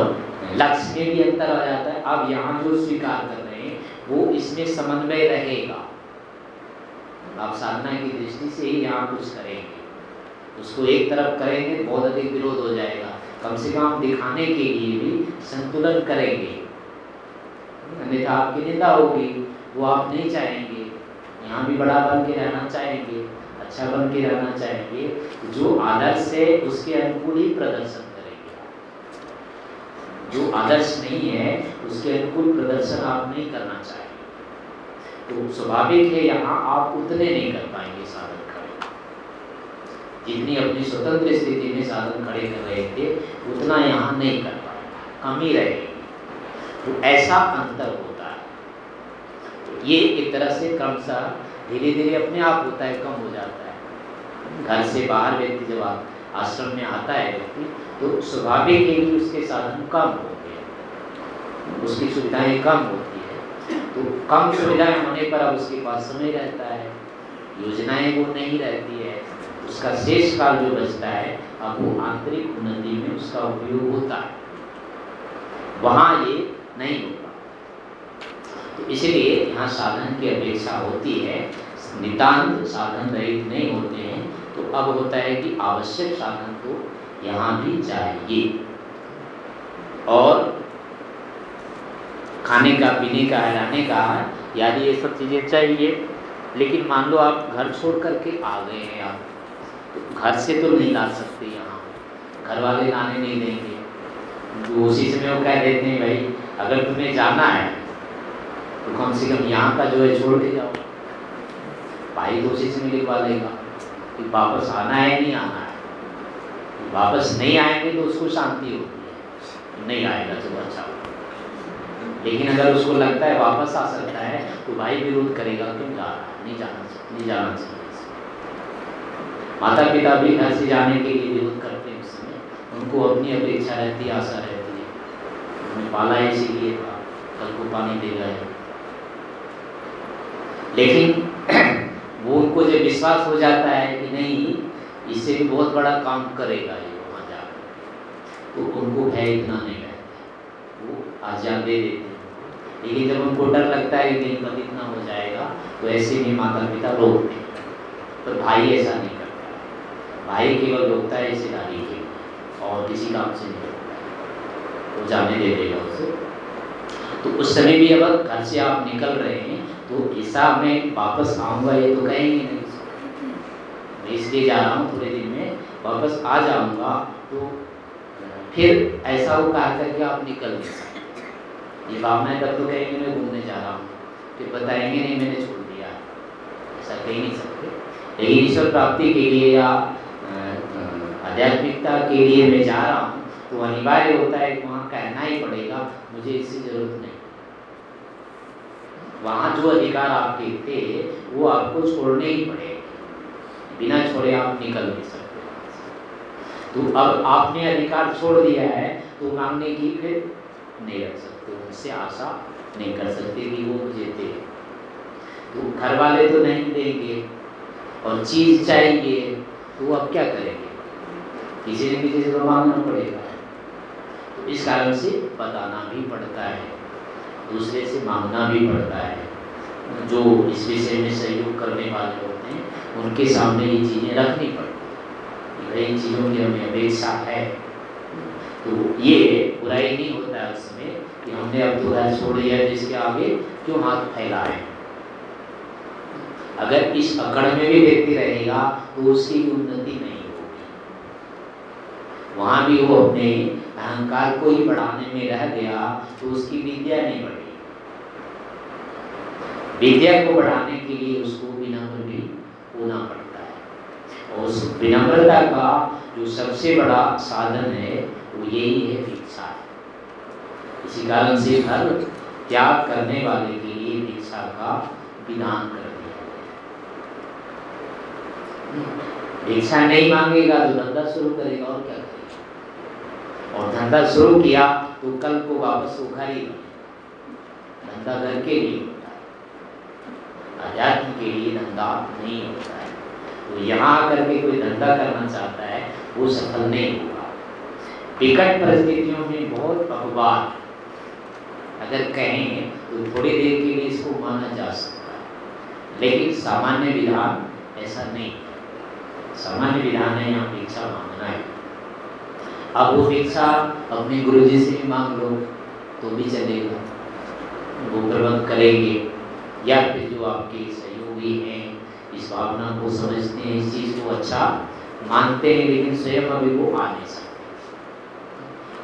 लक्ष्य में भी अंतर आ जाता है। अब यहाँ जो स्वीकार कर रहे हैं, वो इसमें समन्वय रहेगा। आप साधना की दृष्टि से ही यहाँ कुछ करेंगे। उसको एक तरफ़ करेंगे, बहुत अधिक विरोध हो जाएगा। कम से कम दिखाने के लिए भी संतुलन करेंगे। अन्यथा आपकी निंदा होगी, वो आप नहीं चाहेंगे। यहाँ भी बड़ा बन के रहना चाहेंगे अच्छा बन के रहना चाहेंगे, जो आदर्श है, उसके अनुकूल ही प्रदर्शन करेंगे। जो आदर्श नहीं है, उसके अनुकूल प्रदर्शन आप नहीं करना चाहिए तो स्वाभाविक है, यहाँ आप उतने नहीं कर पाएँगे साधन खड़े। जितनी अपनी स्वतंत्र स्थिति में साधन खड़े कर रहे थे, उतना यहाँ नहीं कर पाएँगे कमी रहेगी। तो ऐसा अंतर होता है। ये एक तरह से क्रमशः धीरे धीरे अपने आप होता है, कम हो जाता है। घर से बाहर व्यक्ति जब आश्रम में आता है व्यक्ति तो स्वाभाविक है उसके साधन कम होते हैं। उसकी सुविधाएँ कम होती है। तो कम सुविधाएँ होने पर अब उसके पास समय रहता है। योजनाएँ वो नहीं रहती है। उसका शेष काल जो बचता है, अब वो आंतरिक उन्नति में उसका उपयोग होता है। वहाँ ये नहीं होगा तो इसलिए यहाँ साधन की अपेक्षा होती है, नितांत साधन रहित नहीं होते हैं तो अब होता है कि आवश्यक साधन तो यहाँ भी चाहिए। और खाने का, पीने का, रहने का है याद ये सब चीज़ें चाहिए, लेकिन मान लो आप घर छोड़ करके आ गए हैं आप तो घर से तो नहीं ला सकते यहाँ। घर वाले लाने नहीं देंगे। जो उसी समय वो कह देते हैं, भाई, अगर तुम्हें जाना है तो कम से कम यहाँ का जो है छोड़ के जाओ। भाई तो उसी समय लिखवा देगा कि वापस आना है नहीं आना है। वापस नहीं आएँगे तो उसको शांति होती है। नहीं आएगा तो अच्छा होगा। लेकिन अगर उसको लगता है वापस आ सकता है तो भाई विरोध करेगा क्यों जा रहा है, नहीं जाना चाहिए, नहीं जाना चाहिए। माता पिता भी घर से जाने के लिए विरोध करते हैं उस समय। उनको अपनी अपेक्षा रहती है, आशा रहती है। उन्हें पाला इसीलिए था कल को पानी देगा लेकिन वो उनको जब विश्वास हो जाता है कि नहीं, इससे भी बहुत बड़ा काम करेगा ये वहाँ जाकर। तो उनको भय इतना नहीं रहता। वो आज़ाद दे देते हैं लेकिन जब उनको डर लगता है कि कहीं पति इतना हो जाएगा तो ऐसे में माता पिता रोकते हैं। तो भाई ऐसा नहीं करता। भाई केवल रोकता है हिस्सेदारी के और किसी काम से नहीं। वो जाने दे देगा उसे। तो उस समय भी अगर घर से आप निकल रहे हैं तो ऐसा मैं वापस आऊँगा ये तो कहेंगे नहीं मैं इसलिए जा रहा हूँ थोड़े दिन में, वापस आ जाऊँगा तो फिर ऐसा वो कहा करके आप निकल नहीं सकते। ये भावना तब तो कहेंगे, मैं घूमने जा रहा हूँ। फिर बताएँगे, नहीं, मैंने छोड़ दिया। ऐसा कह नहीं सकते। लेकिन ईश्वर प्राप्ति के लिए या आध्यात्मिकता के लिए मैं जा रहा हूँ तो अनिवार्य होता है वहाँ कहना ही पड़ेगा, मुझे इसकी ज़रूरत नहीं। वहाँ जो अधिकार आपके थे वो आपको छोड़ने ही पड़ेगा। बिना छोड़े आप निकल नहीं सकते। तो अब आपने अधिकार छोड़ दिया है तो मांगने की फिर नहीं रख सकते उनसे आशा नहीं कर सकते कि वो मुझे दे। तो घर वाले तो नहीं देंगे, और चीज़ चाहिए तो अब क्या करेंगे? किसी न किसी तो मांगना पड़ेगा। तो इस कारण से बताना भी पड़ता है, दूसरे से मांगना भी पड़ता है। जो इस विषय में सहयोग करने वाले होते हैं, उनके सामने ये चीज़ें रखनी पड़ती है। इन चीज़ों की हमें अपेक्षा है। तो ये बुराई नहीं होता है उसमें कि हमने अब तो घर छोड़ दिया तो इसके आगे क्यों हाथ फैलाए? अगर इस अकड़ में भी व्यक्ति रहेगा तो उसकी उन्नति नहीं वहाँ भी वो अपने अहंकार को ही बढ़ाने में रह गया तो उसकी विद्या नहीं बढ़ी। विद्या को बढ़ाने के लिए उसको विनम्र भी होना पड़ता है। और उस विनम्रता का जो सबसे बड़ा साधन है, वो यही है भिक्षा। इसी कारण से हर त्याग करने वाले के लिए भिक्षा का विधान कर दिया भिक्षा नहीं मांगेगा तो धंधा शुरू करेगा, और क्या और धंधा शुरू किया तो कल को वापस घर ही धंधा घर के लिए अध्यात्म के लिए धंधा नहीं होता है। तो यहाँ आकर के कोई धंधा करना चाहता है, वो सफल नहीं होगा विकट परिस्थितियों में बहुत अपवाद अगर कहें तो थोड़ी देर के लिए इसको माना जा सकता है। लेकिन सामान्य विधान ऐसा नहीं। है सामान्य विधान है यहाँ भिक्षा मांगना है। अब वो भिक्षा अपने गुरु जी से भी मांग लो तो भी चलेगा। वो प्रबंध करेंगे। या फिर जो आपके सहयोगी हैं, इस भावना को समझते हैं, इस चीज़ को अच्छा मानते हैं, लेकिन स्वयं अभी वो आ नहीं सकते।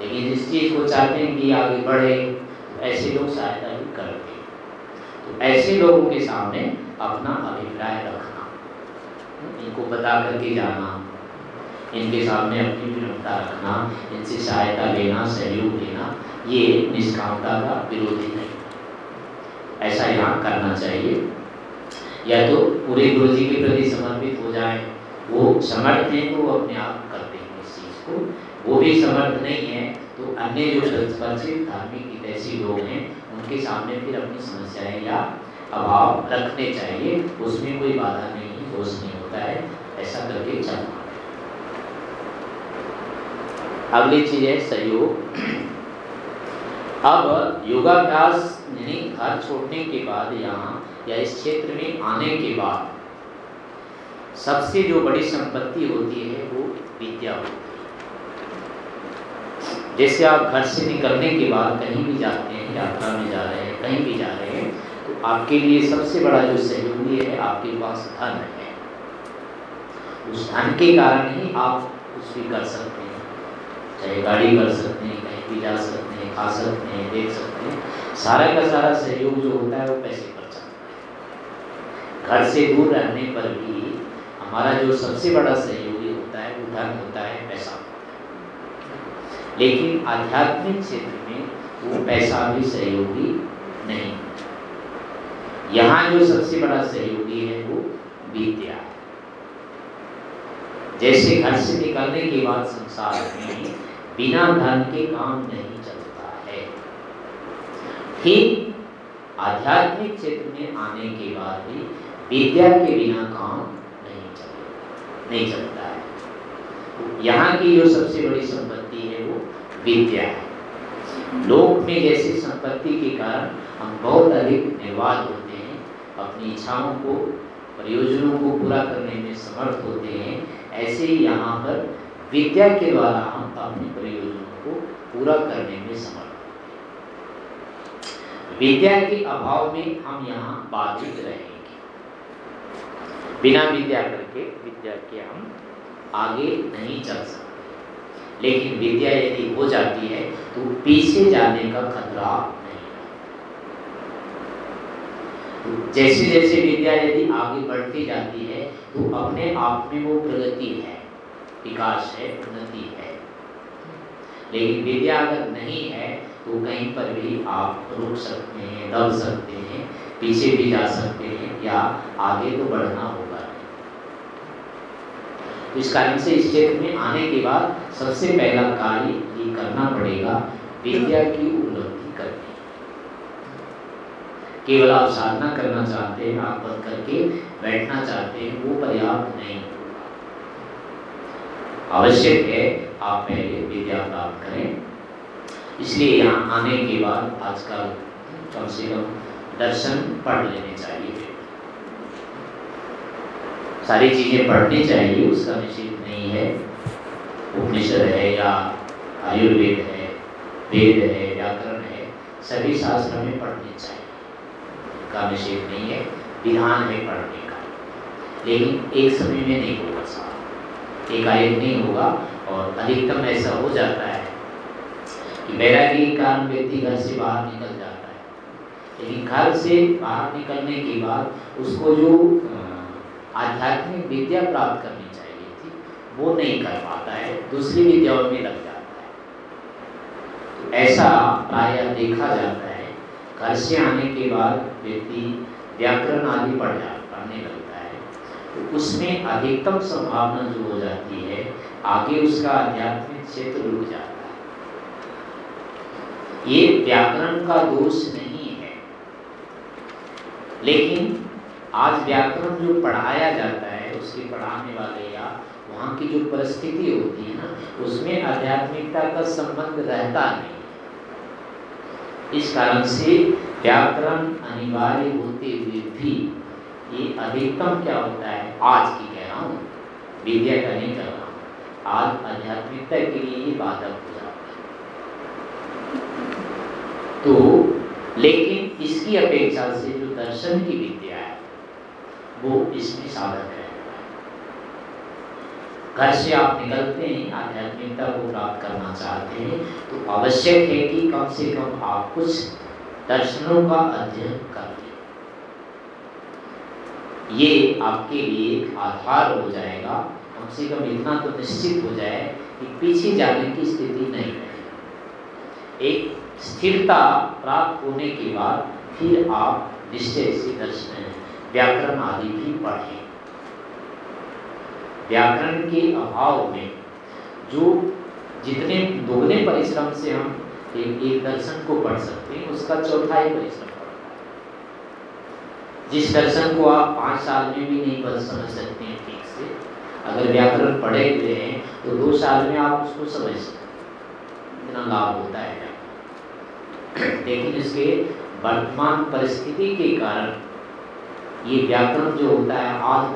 लेकिन जिस चीज़ को चाहते हैं कि आगे बढ़े ऐसे लोग सहायता भी करते हैं तो ऐसे लोगों के सामने अपना अभिप्राय रखना इनको बता करके जाना। इनके सामने अपनी विनम्रता रखना, इनसे सहायता लेना, सहयोग लेना ये निष्कामता का विरोधी नहीं ऐसा यहाँ करना चाहिए। या तो पूरे गुरु जी के प्रति समर्पित हो जाए, वो समर्थ हैं तो वो अपने आप करते हैं इस चीज़ को। वो भी समर्थ नहीं है तो अन्य जो परिचित धार्मिक ऐसी लोग हैं, उनके सामने फिर अपनी समस्याएँ या अभाव रखने चाहिए, उसमें कोई बाधा नहीं, दोष नहीं होता है। ऐसा करके चलना। अगली चीज़ है सहयोग। अब योगाभ्यास, यानी घर छोड़ने के बाद यहाँ, या इस क्षेत्र में आने के बाद, सबसे जो बड़ी संपत्ति होती है, वो विद्या होती है। जैसे आप घर से निकलने के बाद कहीं भी जाते हैं, यात्रा में जा रहे हैं, कहीं भी जा रहे हैं तो आपके लिए सबसे बड़ा जो सहयोगी है, आपके पास धन है। उस धन के कारण ही आप कुछ भी कर सकते हैं। चाहे गाड़ी कर सकते हैं, कहीं भी जा सकते हैं, खा सकते हैं, देख सकते हैं, सारा का सारा सहयोग जो होता है वो पैसे पर चलता है। घर से दूर रहने पर भी हमारा जो सबसे बड़ा सहयोगी होता है, वो धन होता है, पैसा लेकिन आध्यात्मिक क्षेत्र में वो पैसा भी सहयोगी नहीं यहाँ जो सबसे बड़ा सहयोगी है वो विद्या है। जैसे घर से निकलने के बाद संसार में बिना धन के काम नहीं चलता है। ठीक आध्यात्मिक क्षेत्र में आने के बाद भी विद्या के बिना काम नहीं चलेगा नहीं चलता है। यहाँ की जो सबसे बड़ी संपत्ति है वो विद्या है। लोक में जैसे संपत्ति के कारण हम बहुत अधिक निर्वाद होते हैं, अपनी इच्छाओं को, प्रयोजनों को पूरा करने में समर्थ होते हैं ऐसे ही यहाँ पर विद्या के द्वारा हम अपने प्रयोजनों को पूरा करने में समर्थ विद्या के अभाव में हम यहाँ बाधित रहेंगे। बिना विद्या करके, विद्या के हम आगे नहीं चल सकते। लेकिन विद्या यदि हो जाती है तो पीछे जाने का खतरा नहीं तो जैसे जैसे विद्या यदि आगे बढ़ती जाती है तो अपने आप में वो प्रगति है, विकास है, उन्नति है। लेकिन विद्या अगर नहीं है तो कहीं पर भी आप रुक सकते हैं, दब सकते हैं, पीछे भी जा सकते हैं, या आगे तो बढ़ना होगा। तो इस कारण से इस क्षेत्र में आने के बाद सबसे पहला कार्य ये करना पड़ेगा, विद्या की करनी केवल आप साधना करना चाहते हैं, आप बंद करके बैठना चाहते हैं, वो पर्याप्त नहीं। आवश्यक है आप पहले विद्या प्राप्त करें। इसलिए यहाँ आने के बाद आजकल कम से कम दर्शन पढ़ लेने चाहिए। सारी चीज़ें पढ़नी चाहिए, उसका निश्चित नहीं है। उपनिषद है या आयुर्वेद है, वेद है, व्याकरण है, सभी शास्त्र में पढ़ने चाहिए। का निषेध नहीं है, विधान है पढ़ने का। लेकिन एक समय में नहीं होगा सारा। एकाएक नहीं होगा और अधिकतम ऐसा हो जाता है कि बैरागी के कारण व्यक्ति घर से बाहर निकल जाता है। लेकिन घर से बाहर निकलने के बाद उसको जो आध्यात्मिक विद्या प्राप्त करनी चाहिए थी, वो नहीं कर पाता है, दूसरी विद्याओं में लग जाता है। तो ऐसा प्राय देखा जाता है। घर से आने के बाद व्यक्ति व्याकरण आदि पढ़ जा, पढ़ने लगता है तो उसमें अधिकतम संभावना जो हो जाती है, आगे उसका आध्यात्मिक क्षेत्र रुक जाता है। ये व्याकरण का दोष नहीं है। लेकिन आज व्याकरण जो पढ़ाया जाता है, उसके पढ़ाने वाले या वहाँ की जो परिस्थिति होती है ना, उसमें आध्यात्मिकता का संबंध रहता नहीं। इस कारण से व्याकरण अनिवार्य होते हुए भी ये अधिकतम क्या होता है? आज की कह रहा हूँ। विद्या का नहीं कर रहा आज आध्यात्मिकता के लिए ये बाधक हो जाता है। तो लेकिन इसकी अपेक्षा से जो दर्शन की विद्या है, वो इसमें साधक है। घर से आप निकलते हैं आध्यात्मिकता को प्राप्त करना चाहते हैं तो आवश्यक है कि कम से कम आप कुछ दर्शनों का अध्ययन कर लें ये आपके लिए आधार हो जाएगा। कम से कम इतना तो निश्चित हो जाए कि पीछे जाने की स्थिति नहीं रहे एक स्थिरता प्राप्त होने के बाद फिर आप निश्चय से दर्शन, व्याकरण आदि भी पढ़ें। व्याकरण के अभाव में जो जितने दोगुने परिश्रम से हम एक, एक दर्शन को पढ़ सकते हैं उसका चौथाई परिश्रम जिस दर्शन को आप पाँच साल में भी नहीं पढ़ समझ सकते हैं ठीक से अगर व्याकरण पढ़े हुए हैं तो दो साल में आप उसको समझ सकते इतना लाभ होता है लेकिन इसके वर्तमान परिस्थिति के कारण ये व्याकरण जो होता है आध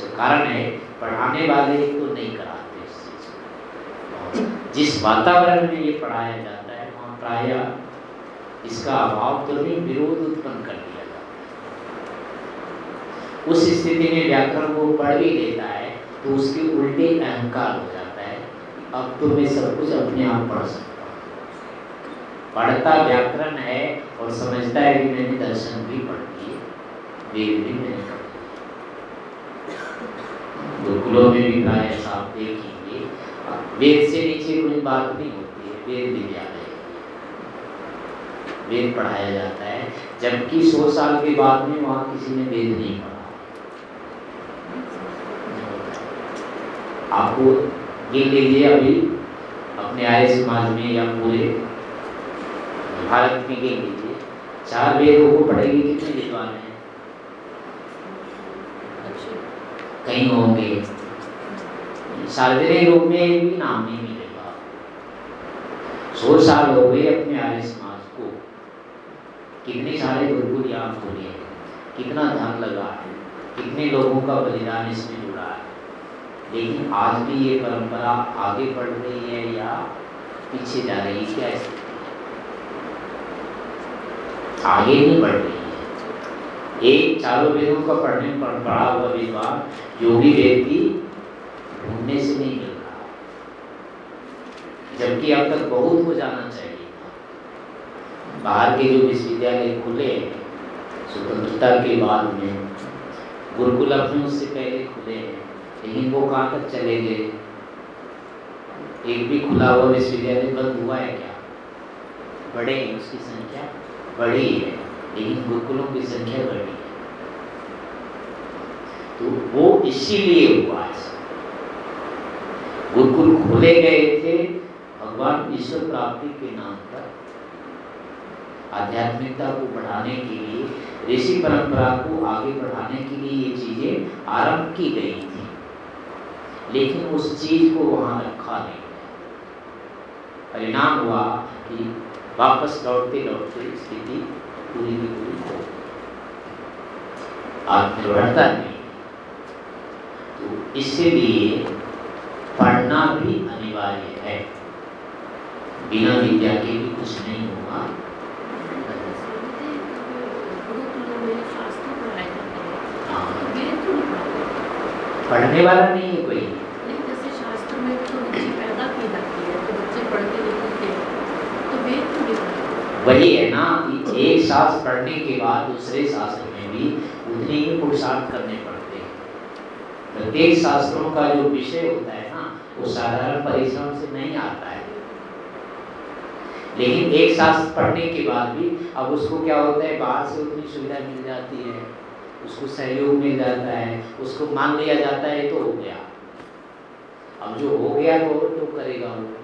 है उसका कारण है, पढ़ाने वाले तो नहीं कराते इस चीज़ को। जिस वातावरण में ये पढ़ाया जाता है वहाँ प्राय, इसका अभाव तो नहीं, विरोध उत्पन्न कर दिया जाता है। उस स्थिति में व्याकरण को पढ़ भी लेता है तो उसके उल्टे अहंकार हो जाता है अब तो मैं सब कुछ अपने आप पढ़ सकता पढ़ता व्याकरण है और समझता है कि मैंने दर्शन भी पढ़ लिए वेद भी मैंने गुरुकुलों में भी प्राय आप देखेंगे वेद से नीचे कोई बात नहीं होती है, वेद विद्यालय वेद पढ़ाया जाता है, जबकि सौ साल के बाद में वहाँ किसी ने वेद नहीं पढ़ा। आपको ये लीजिए अभी, अपने आर्य समाज में या पूरे भारत में गिन लीजिए। चार वेदों को पढ़ेगी कितने विद्वान हैं? कहीं होंगे। सार्वजनिक रूप में भी नाम नहीं मिलेगा। सौ साल हो गए अपने आर्य समाज को। कितने सारे गुरुकुल यहाँ खोले कितना धन लगा है। कितने लोगों का बलिदान इसमें जुड़ा है। लेकिन आज भी ये परंपरा आगे बढ़ रही है या पीछे जा रही है? क्या आगे नहीं बढ़ रही एक चारों वेदों का पढ़ने पर पढ़ा हुआ विद्वान योगी व्यक्ति ढूँढने से नहीं मिल रहा। जबकि अब तक बहुत हो जाना चाहिए बाहर के जो विश्वविद्यालय खुले, स्वतंत्रता के बाद में, गुरुकुल अपने उससे पहले खुले हैं, लेकिन वो कहाँ तक चले गए? एक भी खुला हुआ विश्वविद्यालय बंद हुआ है क्या? बढ़े उसकी संख्या बढ़ी है। लेकिन गुरुकुलों की संख्या बढ़ी है तो वो इसीलिए हुआ ऐसा गुरुकुल खोले गए थे भगवान ईश्वर प्राप्ति के नाम पर। आध्यात्मिकता को बढ़ाने के लिए, ऋषि परंपरा को आगे बढ़ाने के लिए ये चीज़ें आरंभ की गई थी। लेकिन उस चीज़ को वहाँ रखा नहीं। परिणाम हुआ कि वापस लौटते लौटते स्थिति पूरी की पूरी हो। आत्मनिर्भरता नहीं तो इसलिए पढ़ना भी अनिवार्य है। बिना विद्या के भी कुछ नहीं होगा। हाँ। पढ़ने वाला नहीं है कोई। तो तो वही है ना। एक शास्त्र पढ़ने के बाद दूसरे शास्त्र में भी उतने ही पुरुषार्थ करने पड़ते हैं। प्रत्येक शास्त्रों का जो विषय होता है ना, वो साधारण परिश्रम से नहीं आता है। लेकिन एक शास्त्र पढ़ने के बाद भी अब उसको क्या होता है, बाहर से उतनी सुविधा मिल जाती है, उसको सहयोग मिल जाता है, उसको मान लिया जाता है तो हो गया। अब जो हो गया तो तो करेगा वो।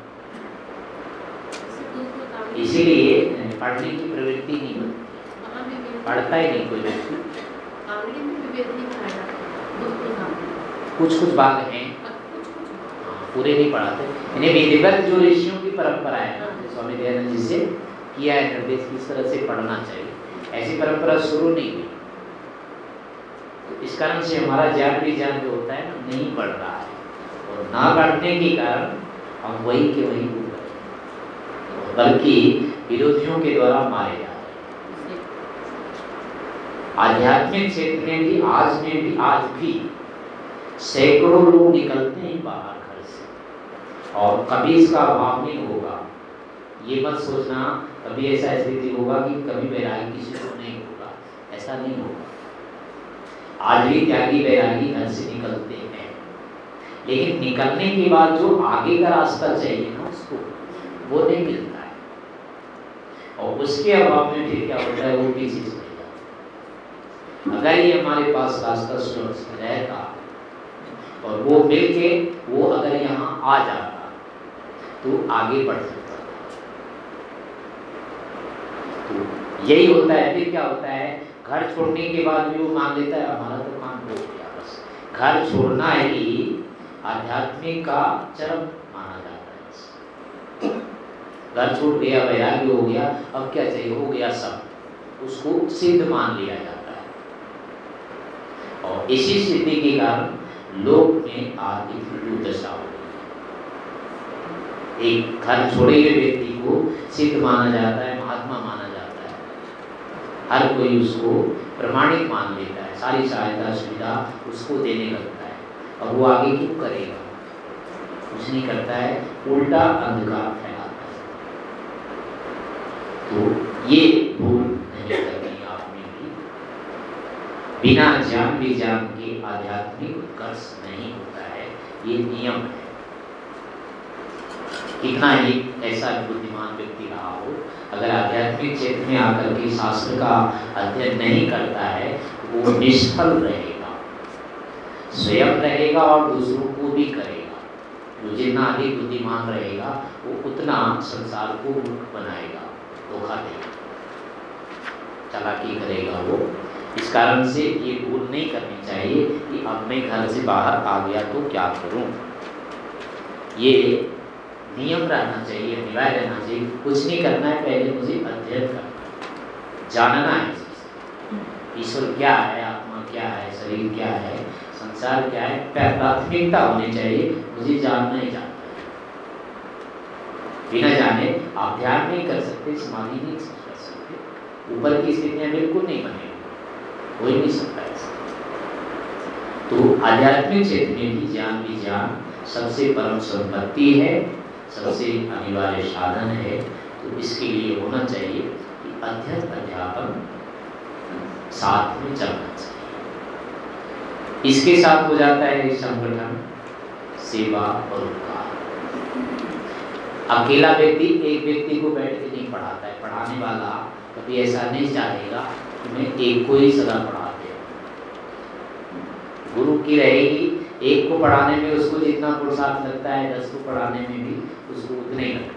इसीलिए पढ़ने की प्रवृत्ति नहीं बनती पढ़ता ही नहीं कोई कुछ कुछ भाग हैं। पूरे नहीं पढ़ाते। इन्हें विधिवत जो ऋषियों की परंपरा है, स्वामी दयानंद जी से किया है निर्देश किस तरह से पढ़ना चाहिए। ऐसी परंपरा शुरू नहीं हुई। तो इस कारण से हमारा ज्ञान भी ज्ञान जो होता है ना, नहीं बढ़ रहा है। और ना बढ़ने के कारण हम वही के वही बल्कि विरोधियों के द्वारा मारे जा रहे आध्यात्मिक क्षेत्र में भी, आज में भी, आज भी सैकड़ों लोग निकलते हैं बाहर घर से। और कभी इसका अभाव नहीं होगा। ये मत सोचना, कभी ऐसा स्थिति होगा कि कभी वैरागी किसी को नहीं होगा। ऐसा नहीं होगा। आज भी त्यागी वैरागी घर से निकलते हैं। लेकिन निकलने के बाद जो आगे का रास्ता चाहिए ना उसको, वो नहीं मिलता। और उसके अभाव में फिर क्या होता है, वो चले जाता अगर ये हमारे पास रास्ता सुरक्षित रहता और वो मिल के वो अगर यहाँ आ जाता तो आगे बढ़ सकता। तो यही होता है, फिर क्या होता है, घर छोड़ने के बाद भी वो मान लेता है, हमारा तो काम हो गया बस। घर छोड़ना ही आध्यात्मिक का चरम घर छूट गया वैराग्य हो गया, अब क्या चाहिए? हो गया सब। उसको सिद्ध मान लिया जाता है। और इसी स्थिति के कारण लोक में आदि दशा हो गई एक घर छोड़े हुए व्यक्ति को सिद्ध माना जाता है, महात्मा माना जाता है। हर कोई उसको प्रमाणिक मान लेता है, सारी सहायता सुविधा उसको देने लगता है। और वो आगे क्यों करेगा? कुछ नहीं करता है, उल्टा अंधकार है। तो ये भूल नहीं करनी भी बिना ज्ञान विज्ञान के आध्यात्मिक उत्कर्ष नहीं होता है, ये नियम है। कितना ही ऐसा बुद्धिमान व्यक्ति रहा हो, अगर आध्यात्मिक क्षेत्र में आकर के शास्त्र का अध्ययन नहीं करता है, वो निष्फल रहेगा। स्वयं रहेगा और दूसरों को भी करेगा। जो जितना अधिक बुद्धिमान रहेगा, वो उतना संसार को मूर्ख बनाएगा। धोखा देगा। चलाकी करेगा वो। इस कारण से ये भूल नहीं करनी चाहिए कि अब मैं घर से बाहर आ गया तो क्या करूँ। ये नियम रहना चाहिए अनिवार्य रहना चाहिए। कुछ नहीं करना है, पहले मुझे अध्ययन करना जानना है ईश्वर क्या है, आत्मा क्या है, शरीर क्या है, संसार क्या है प्राथमिकता होनी चाहिए। मुझे जानना ही जानना बिना जाने आप ध्यान नहीं कर सकते, समाधि नहीं कर सकते। ऊपर की स्थितियाँ बिल्कुल नहीं बनेगी। हो ही नहीं सकता तो आध्यात्मिक क्षेत्र में भी ज्ञान विज्ञान सबसे परम संपत्ति है, सबसे अनिवार्य साधन है। तो इसके लिए होना चाहिए कि अध्ययन, अध्यापन साथ में चलना चाहिए। इसके साथ हो जाता है संगठन, सेवा और उपकार। अकेला व्यक्ति एक व्यक्ति को बैठ के नहीं पढ़ाता है। पढ़ाने वाला कभी ऐसा नहीं चाहेगा कि मैं एक को ही सदा पढ़ाते गुरु की रहेगी, एक को पढ़ाने में उसको जितना पुरुषार्थ लगता है, दस को पढ़ाने में भी उसको उतना ही लगता है।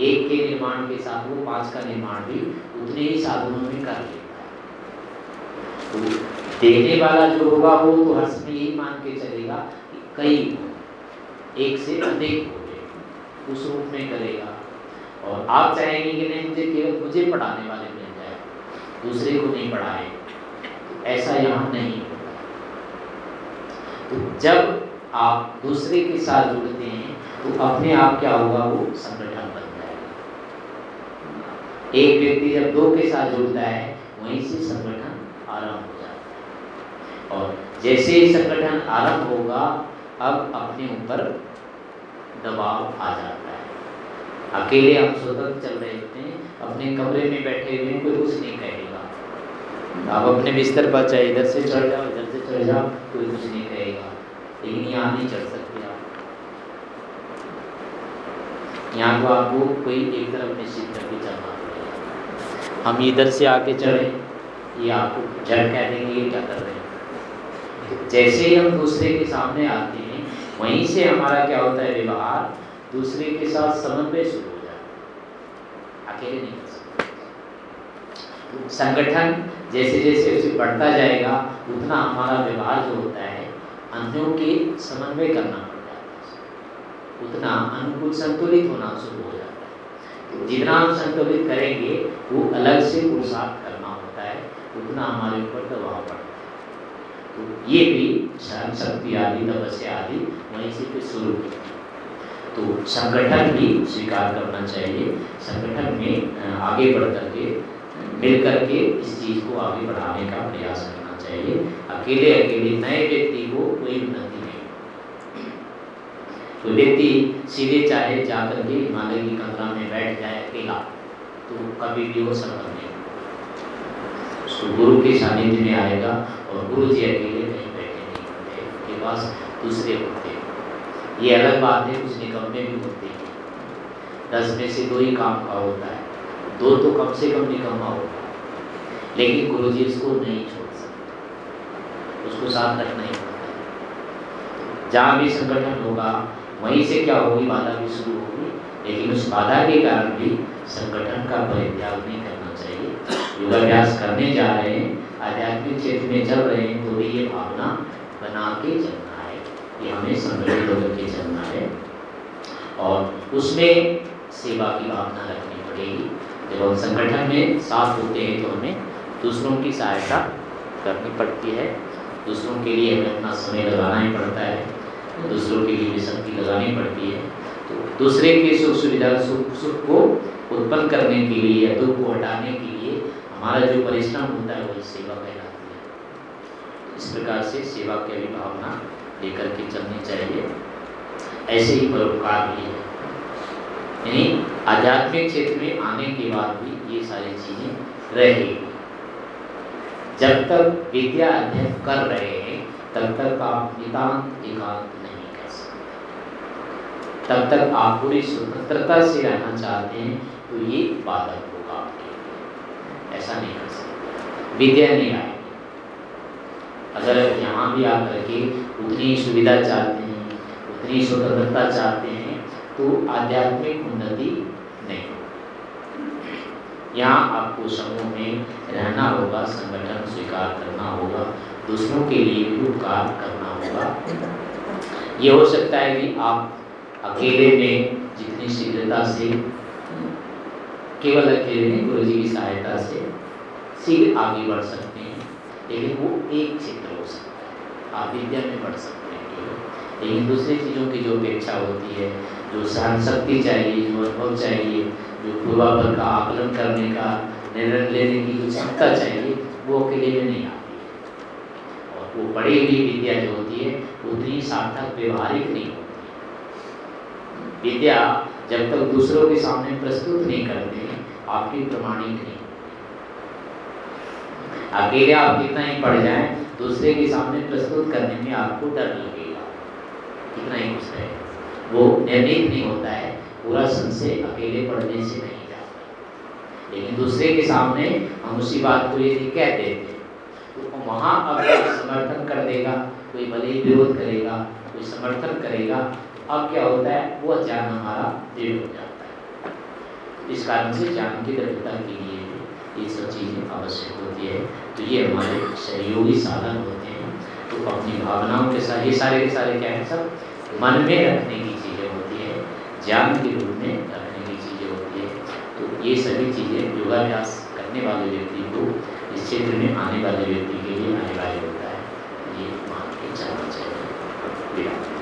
एक के निर्माण के साथ वो पाँच का निर्माण भी उतने ही साधनों में कर लेता है। तो देने वाला जो होगा वो तो हर्ष में यही मान के चलेगा कि कई एक से अधिक हो उस रूप में करेगा। और आप चाहेंगे कि नहीं, मुझे केवल मुझे पढ़ाने वाले मिल जाए, दूसरे को नहीं पढ़ाए, ऐसा यहाँ नहीं। तो जब आप दूसरे के साथ जुड़ते हैं तो अपने आप क्या होगा? वो संगठन बन जाएगा। एक व्यक्ति जब दो के साथ जुड़ता है, वहीं से संगठन आरंभ हो जाता है। और जैसे ही संगठन आरंभ होगा, अब अपने ऊपर दबाव आ जाता है। अकेले हम स्वतंत्र चल रहे होते हैं, अपने कमरे में बैठे हुए कोई कुछ नहीं कहेगा। आप अपने बिस्तर पर चाहे इधर से चढ़ जाओ, इधर से चढ़ जाओ, कोई कुछ नहीं कहेगा। लेकिन यहाँ नहीं चढ़ सकते आप। यहाँ तो आपको कोई एक तरफ़ निश्चित करके चलना हम इधर से आके चढ़े, ये आपको झट कह देंगे, ये क्या कर रहे हैं? जैसे ही हम दूसरे के सामने आते वहीं से हमारा क्या होता है व्यवहार? दूसरे के साथ समन्वय शुरू हो जाता है। अकेले नहीं कर सकते। संगठन जैसे जैसे उसे बढ़ता जाएगा, उतना हमारा व्यवहार जो होता है अन्यों के समन्वय करना पड़ जाता है उतना अनुकूल संतुलित होना शुरू हो जाता है। तो जितना हम संतुलित करेंगे, वो अलग से पुरुषार्थ करना होता है, उतना हमारे ऊपर दबाव पड़ता है। तो ये भी सहन शक्ति आदि, तपस्या आदि वहीं से फिर शुरू तो संगठन भी स्वीकार करना चाहिए। संगठन में आगे बढ़ करके मिल करके इस चीज़ को आगे बढ़ाने का प्रयास करना चाहिए। अकेले अकेले नए व्यक्ति को कोई उन्नति नहीं तो व्यक्ति सीधे चाहे जाकर के हिमालय की कमरा में बैठ जाए अकेला तो कभी भी वो सफल नहीं। उसको गुरु के सानिध्य में आएगा और गुरु जी अकेले कहीं बैठे नहीं होते, उनके पास दूसरे होते हैं। ये अलग बात है, कुछ निकम्मे भी होते हैं। दस में से दो ही काम का होता है। दो तो कम से कम निकम्मा होगा लेकिन गुरु जी इसको नहीं छोड़ सकते। उसको साथ रखना ही पड़ता है। जहाँ भी संगठन होगा, वहीं से क्या होगी, बाधा भी शुरू होगी। लेकिन उस बाधा के कारण भी संगठन का परित्याग नहीं योगाभ्यास करने जा रहे हैं, आध्यात्मिक क्षेत्र में चल रहे हैं तो भी ये भावना बना के चलना है। कि हमें संगठित होकर के चलना है। और उसमें सेवा की भावना रखनी पड़ेगी। जब हम संगठन में साथ होते हैं तो हमें दूसरों की सहायता करनी पड़ती है। दूसरों के लिए हमें अपना समय लगाना ही पड़ता है। दूसरों के लिए भी शक्ति लगानी पड़ती है। तो दूसरे के सुख सुविधा, सुख सुख को उत्पन्न करने के लिए या दुख को हटाने के लिए हमारा जो परिश्रम होता है, वही सेवा कहलाती है। इस प्रकार से सेवा की भी भावना लेकर के चलनी चाहिए। ऐसे ही परोपकार भी है। यानी आध्यात्मिक क्षेत्र में आने के बाद भी ये सारी चीज़ें रहेगी। जब तक विद्या अध्ययन कर रहे हैं, तब तक आप नितांत एकांत नहीं कर सकते। तब तक आप पूरी स्वतंत्रता से रहना चाहते हैं तो ये बाधक ऐसा नहीं कर सकते। विद्या नहीं आएगी अगर यहाँ भी आकर के उतनी सुविधा चाहते हैं, उतनी स्वतंत्रता चाहते हैं तो आध्यात्मिक उन्नति नहीं होगी। यहाँ आपको समूह में रहना होगा, संगठन स्वीकार करना होगा, दूसरों के लिए भी उपकार करना होगा। ये हो सकता है कि आप अकेले में जितनी शीघ्रता से केवल अकेले नहीं, गुरु जी की सहायता से शीघ्र आगे बढ़ सकते हैं, लेकिन वो एक क्षेत्र हो सकता है। आप विद्या में बढ़ सकते हैं लेकिन दूसरी चीज़ों की जो अपेक्षा होती है, जो सहन शक्ति चाहिए, जो अनुभव चाहिए, जो पूर्वापर का आकलन करने का, निर्णय लेने की जो क्षमता चाहिए, वो अकेले में नहीं आती है। और वो पढ़ी हुई विद्या जो होती है उतनी सार्थक, व्यवहारिक नहीं होती विद्या जब तक दूसरों के सामने प्रस्तुत नहीं करते हैं आपकी प्रमाणिक नहीं अकेले आप कितना ही पढ़ जाए, दूसरे के सामने प्रस्तुत करने में आपको डर लगेगा। कितना ही कुछ है वो निर्णित नहीं होता है, पूरा संशय अकेले पढ़ने से नहीं जाता। लेकिन दूसरे के सामने हम उसी बात को यदि कह देते तो वहाँ अब समर्थन कर देगा, कोई भले ही विरोध करेगा, कोई समर्थन करेगा अब क्या होता है? वो ज्ञान हमारा दृढ़ हो जाता है। इस कारण से ज्ञान की दृढ़ता के लिए ये सब चीज़ें आवश्यक होती है। तो ये हमारे सहयोगी साधन होते हैं। तो अपनी भावनाओं के साथ, ये सारे के सारे क्या है सब? मन में रखने की चीज़ें होती है। ज्ञान के रूप में रखने की चीज़ें होती है। तो ये सभी चीज़ें योगाभ्यास करने वाले व्यक्ति को इस क्षेत्र में आने वाले व्यक्ति के लिए अनिवार्य होता है। ये मान के चलना चाहिए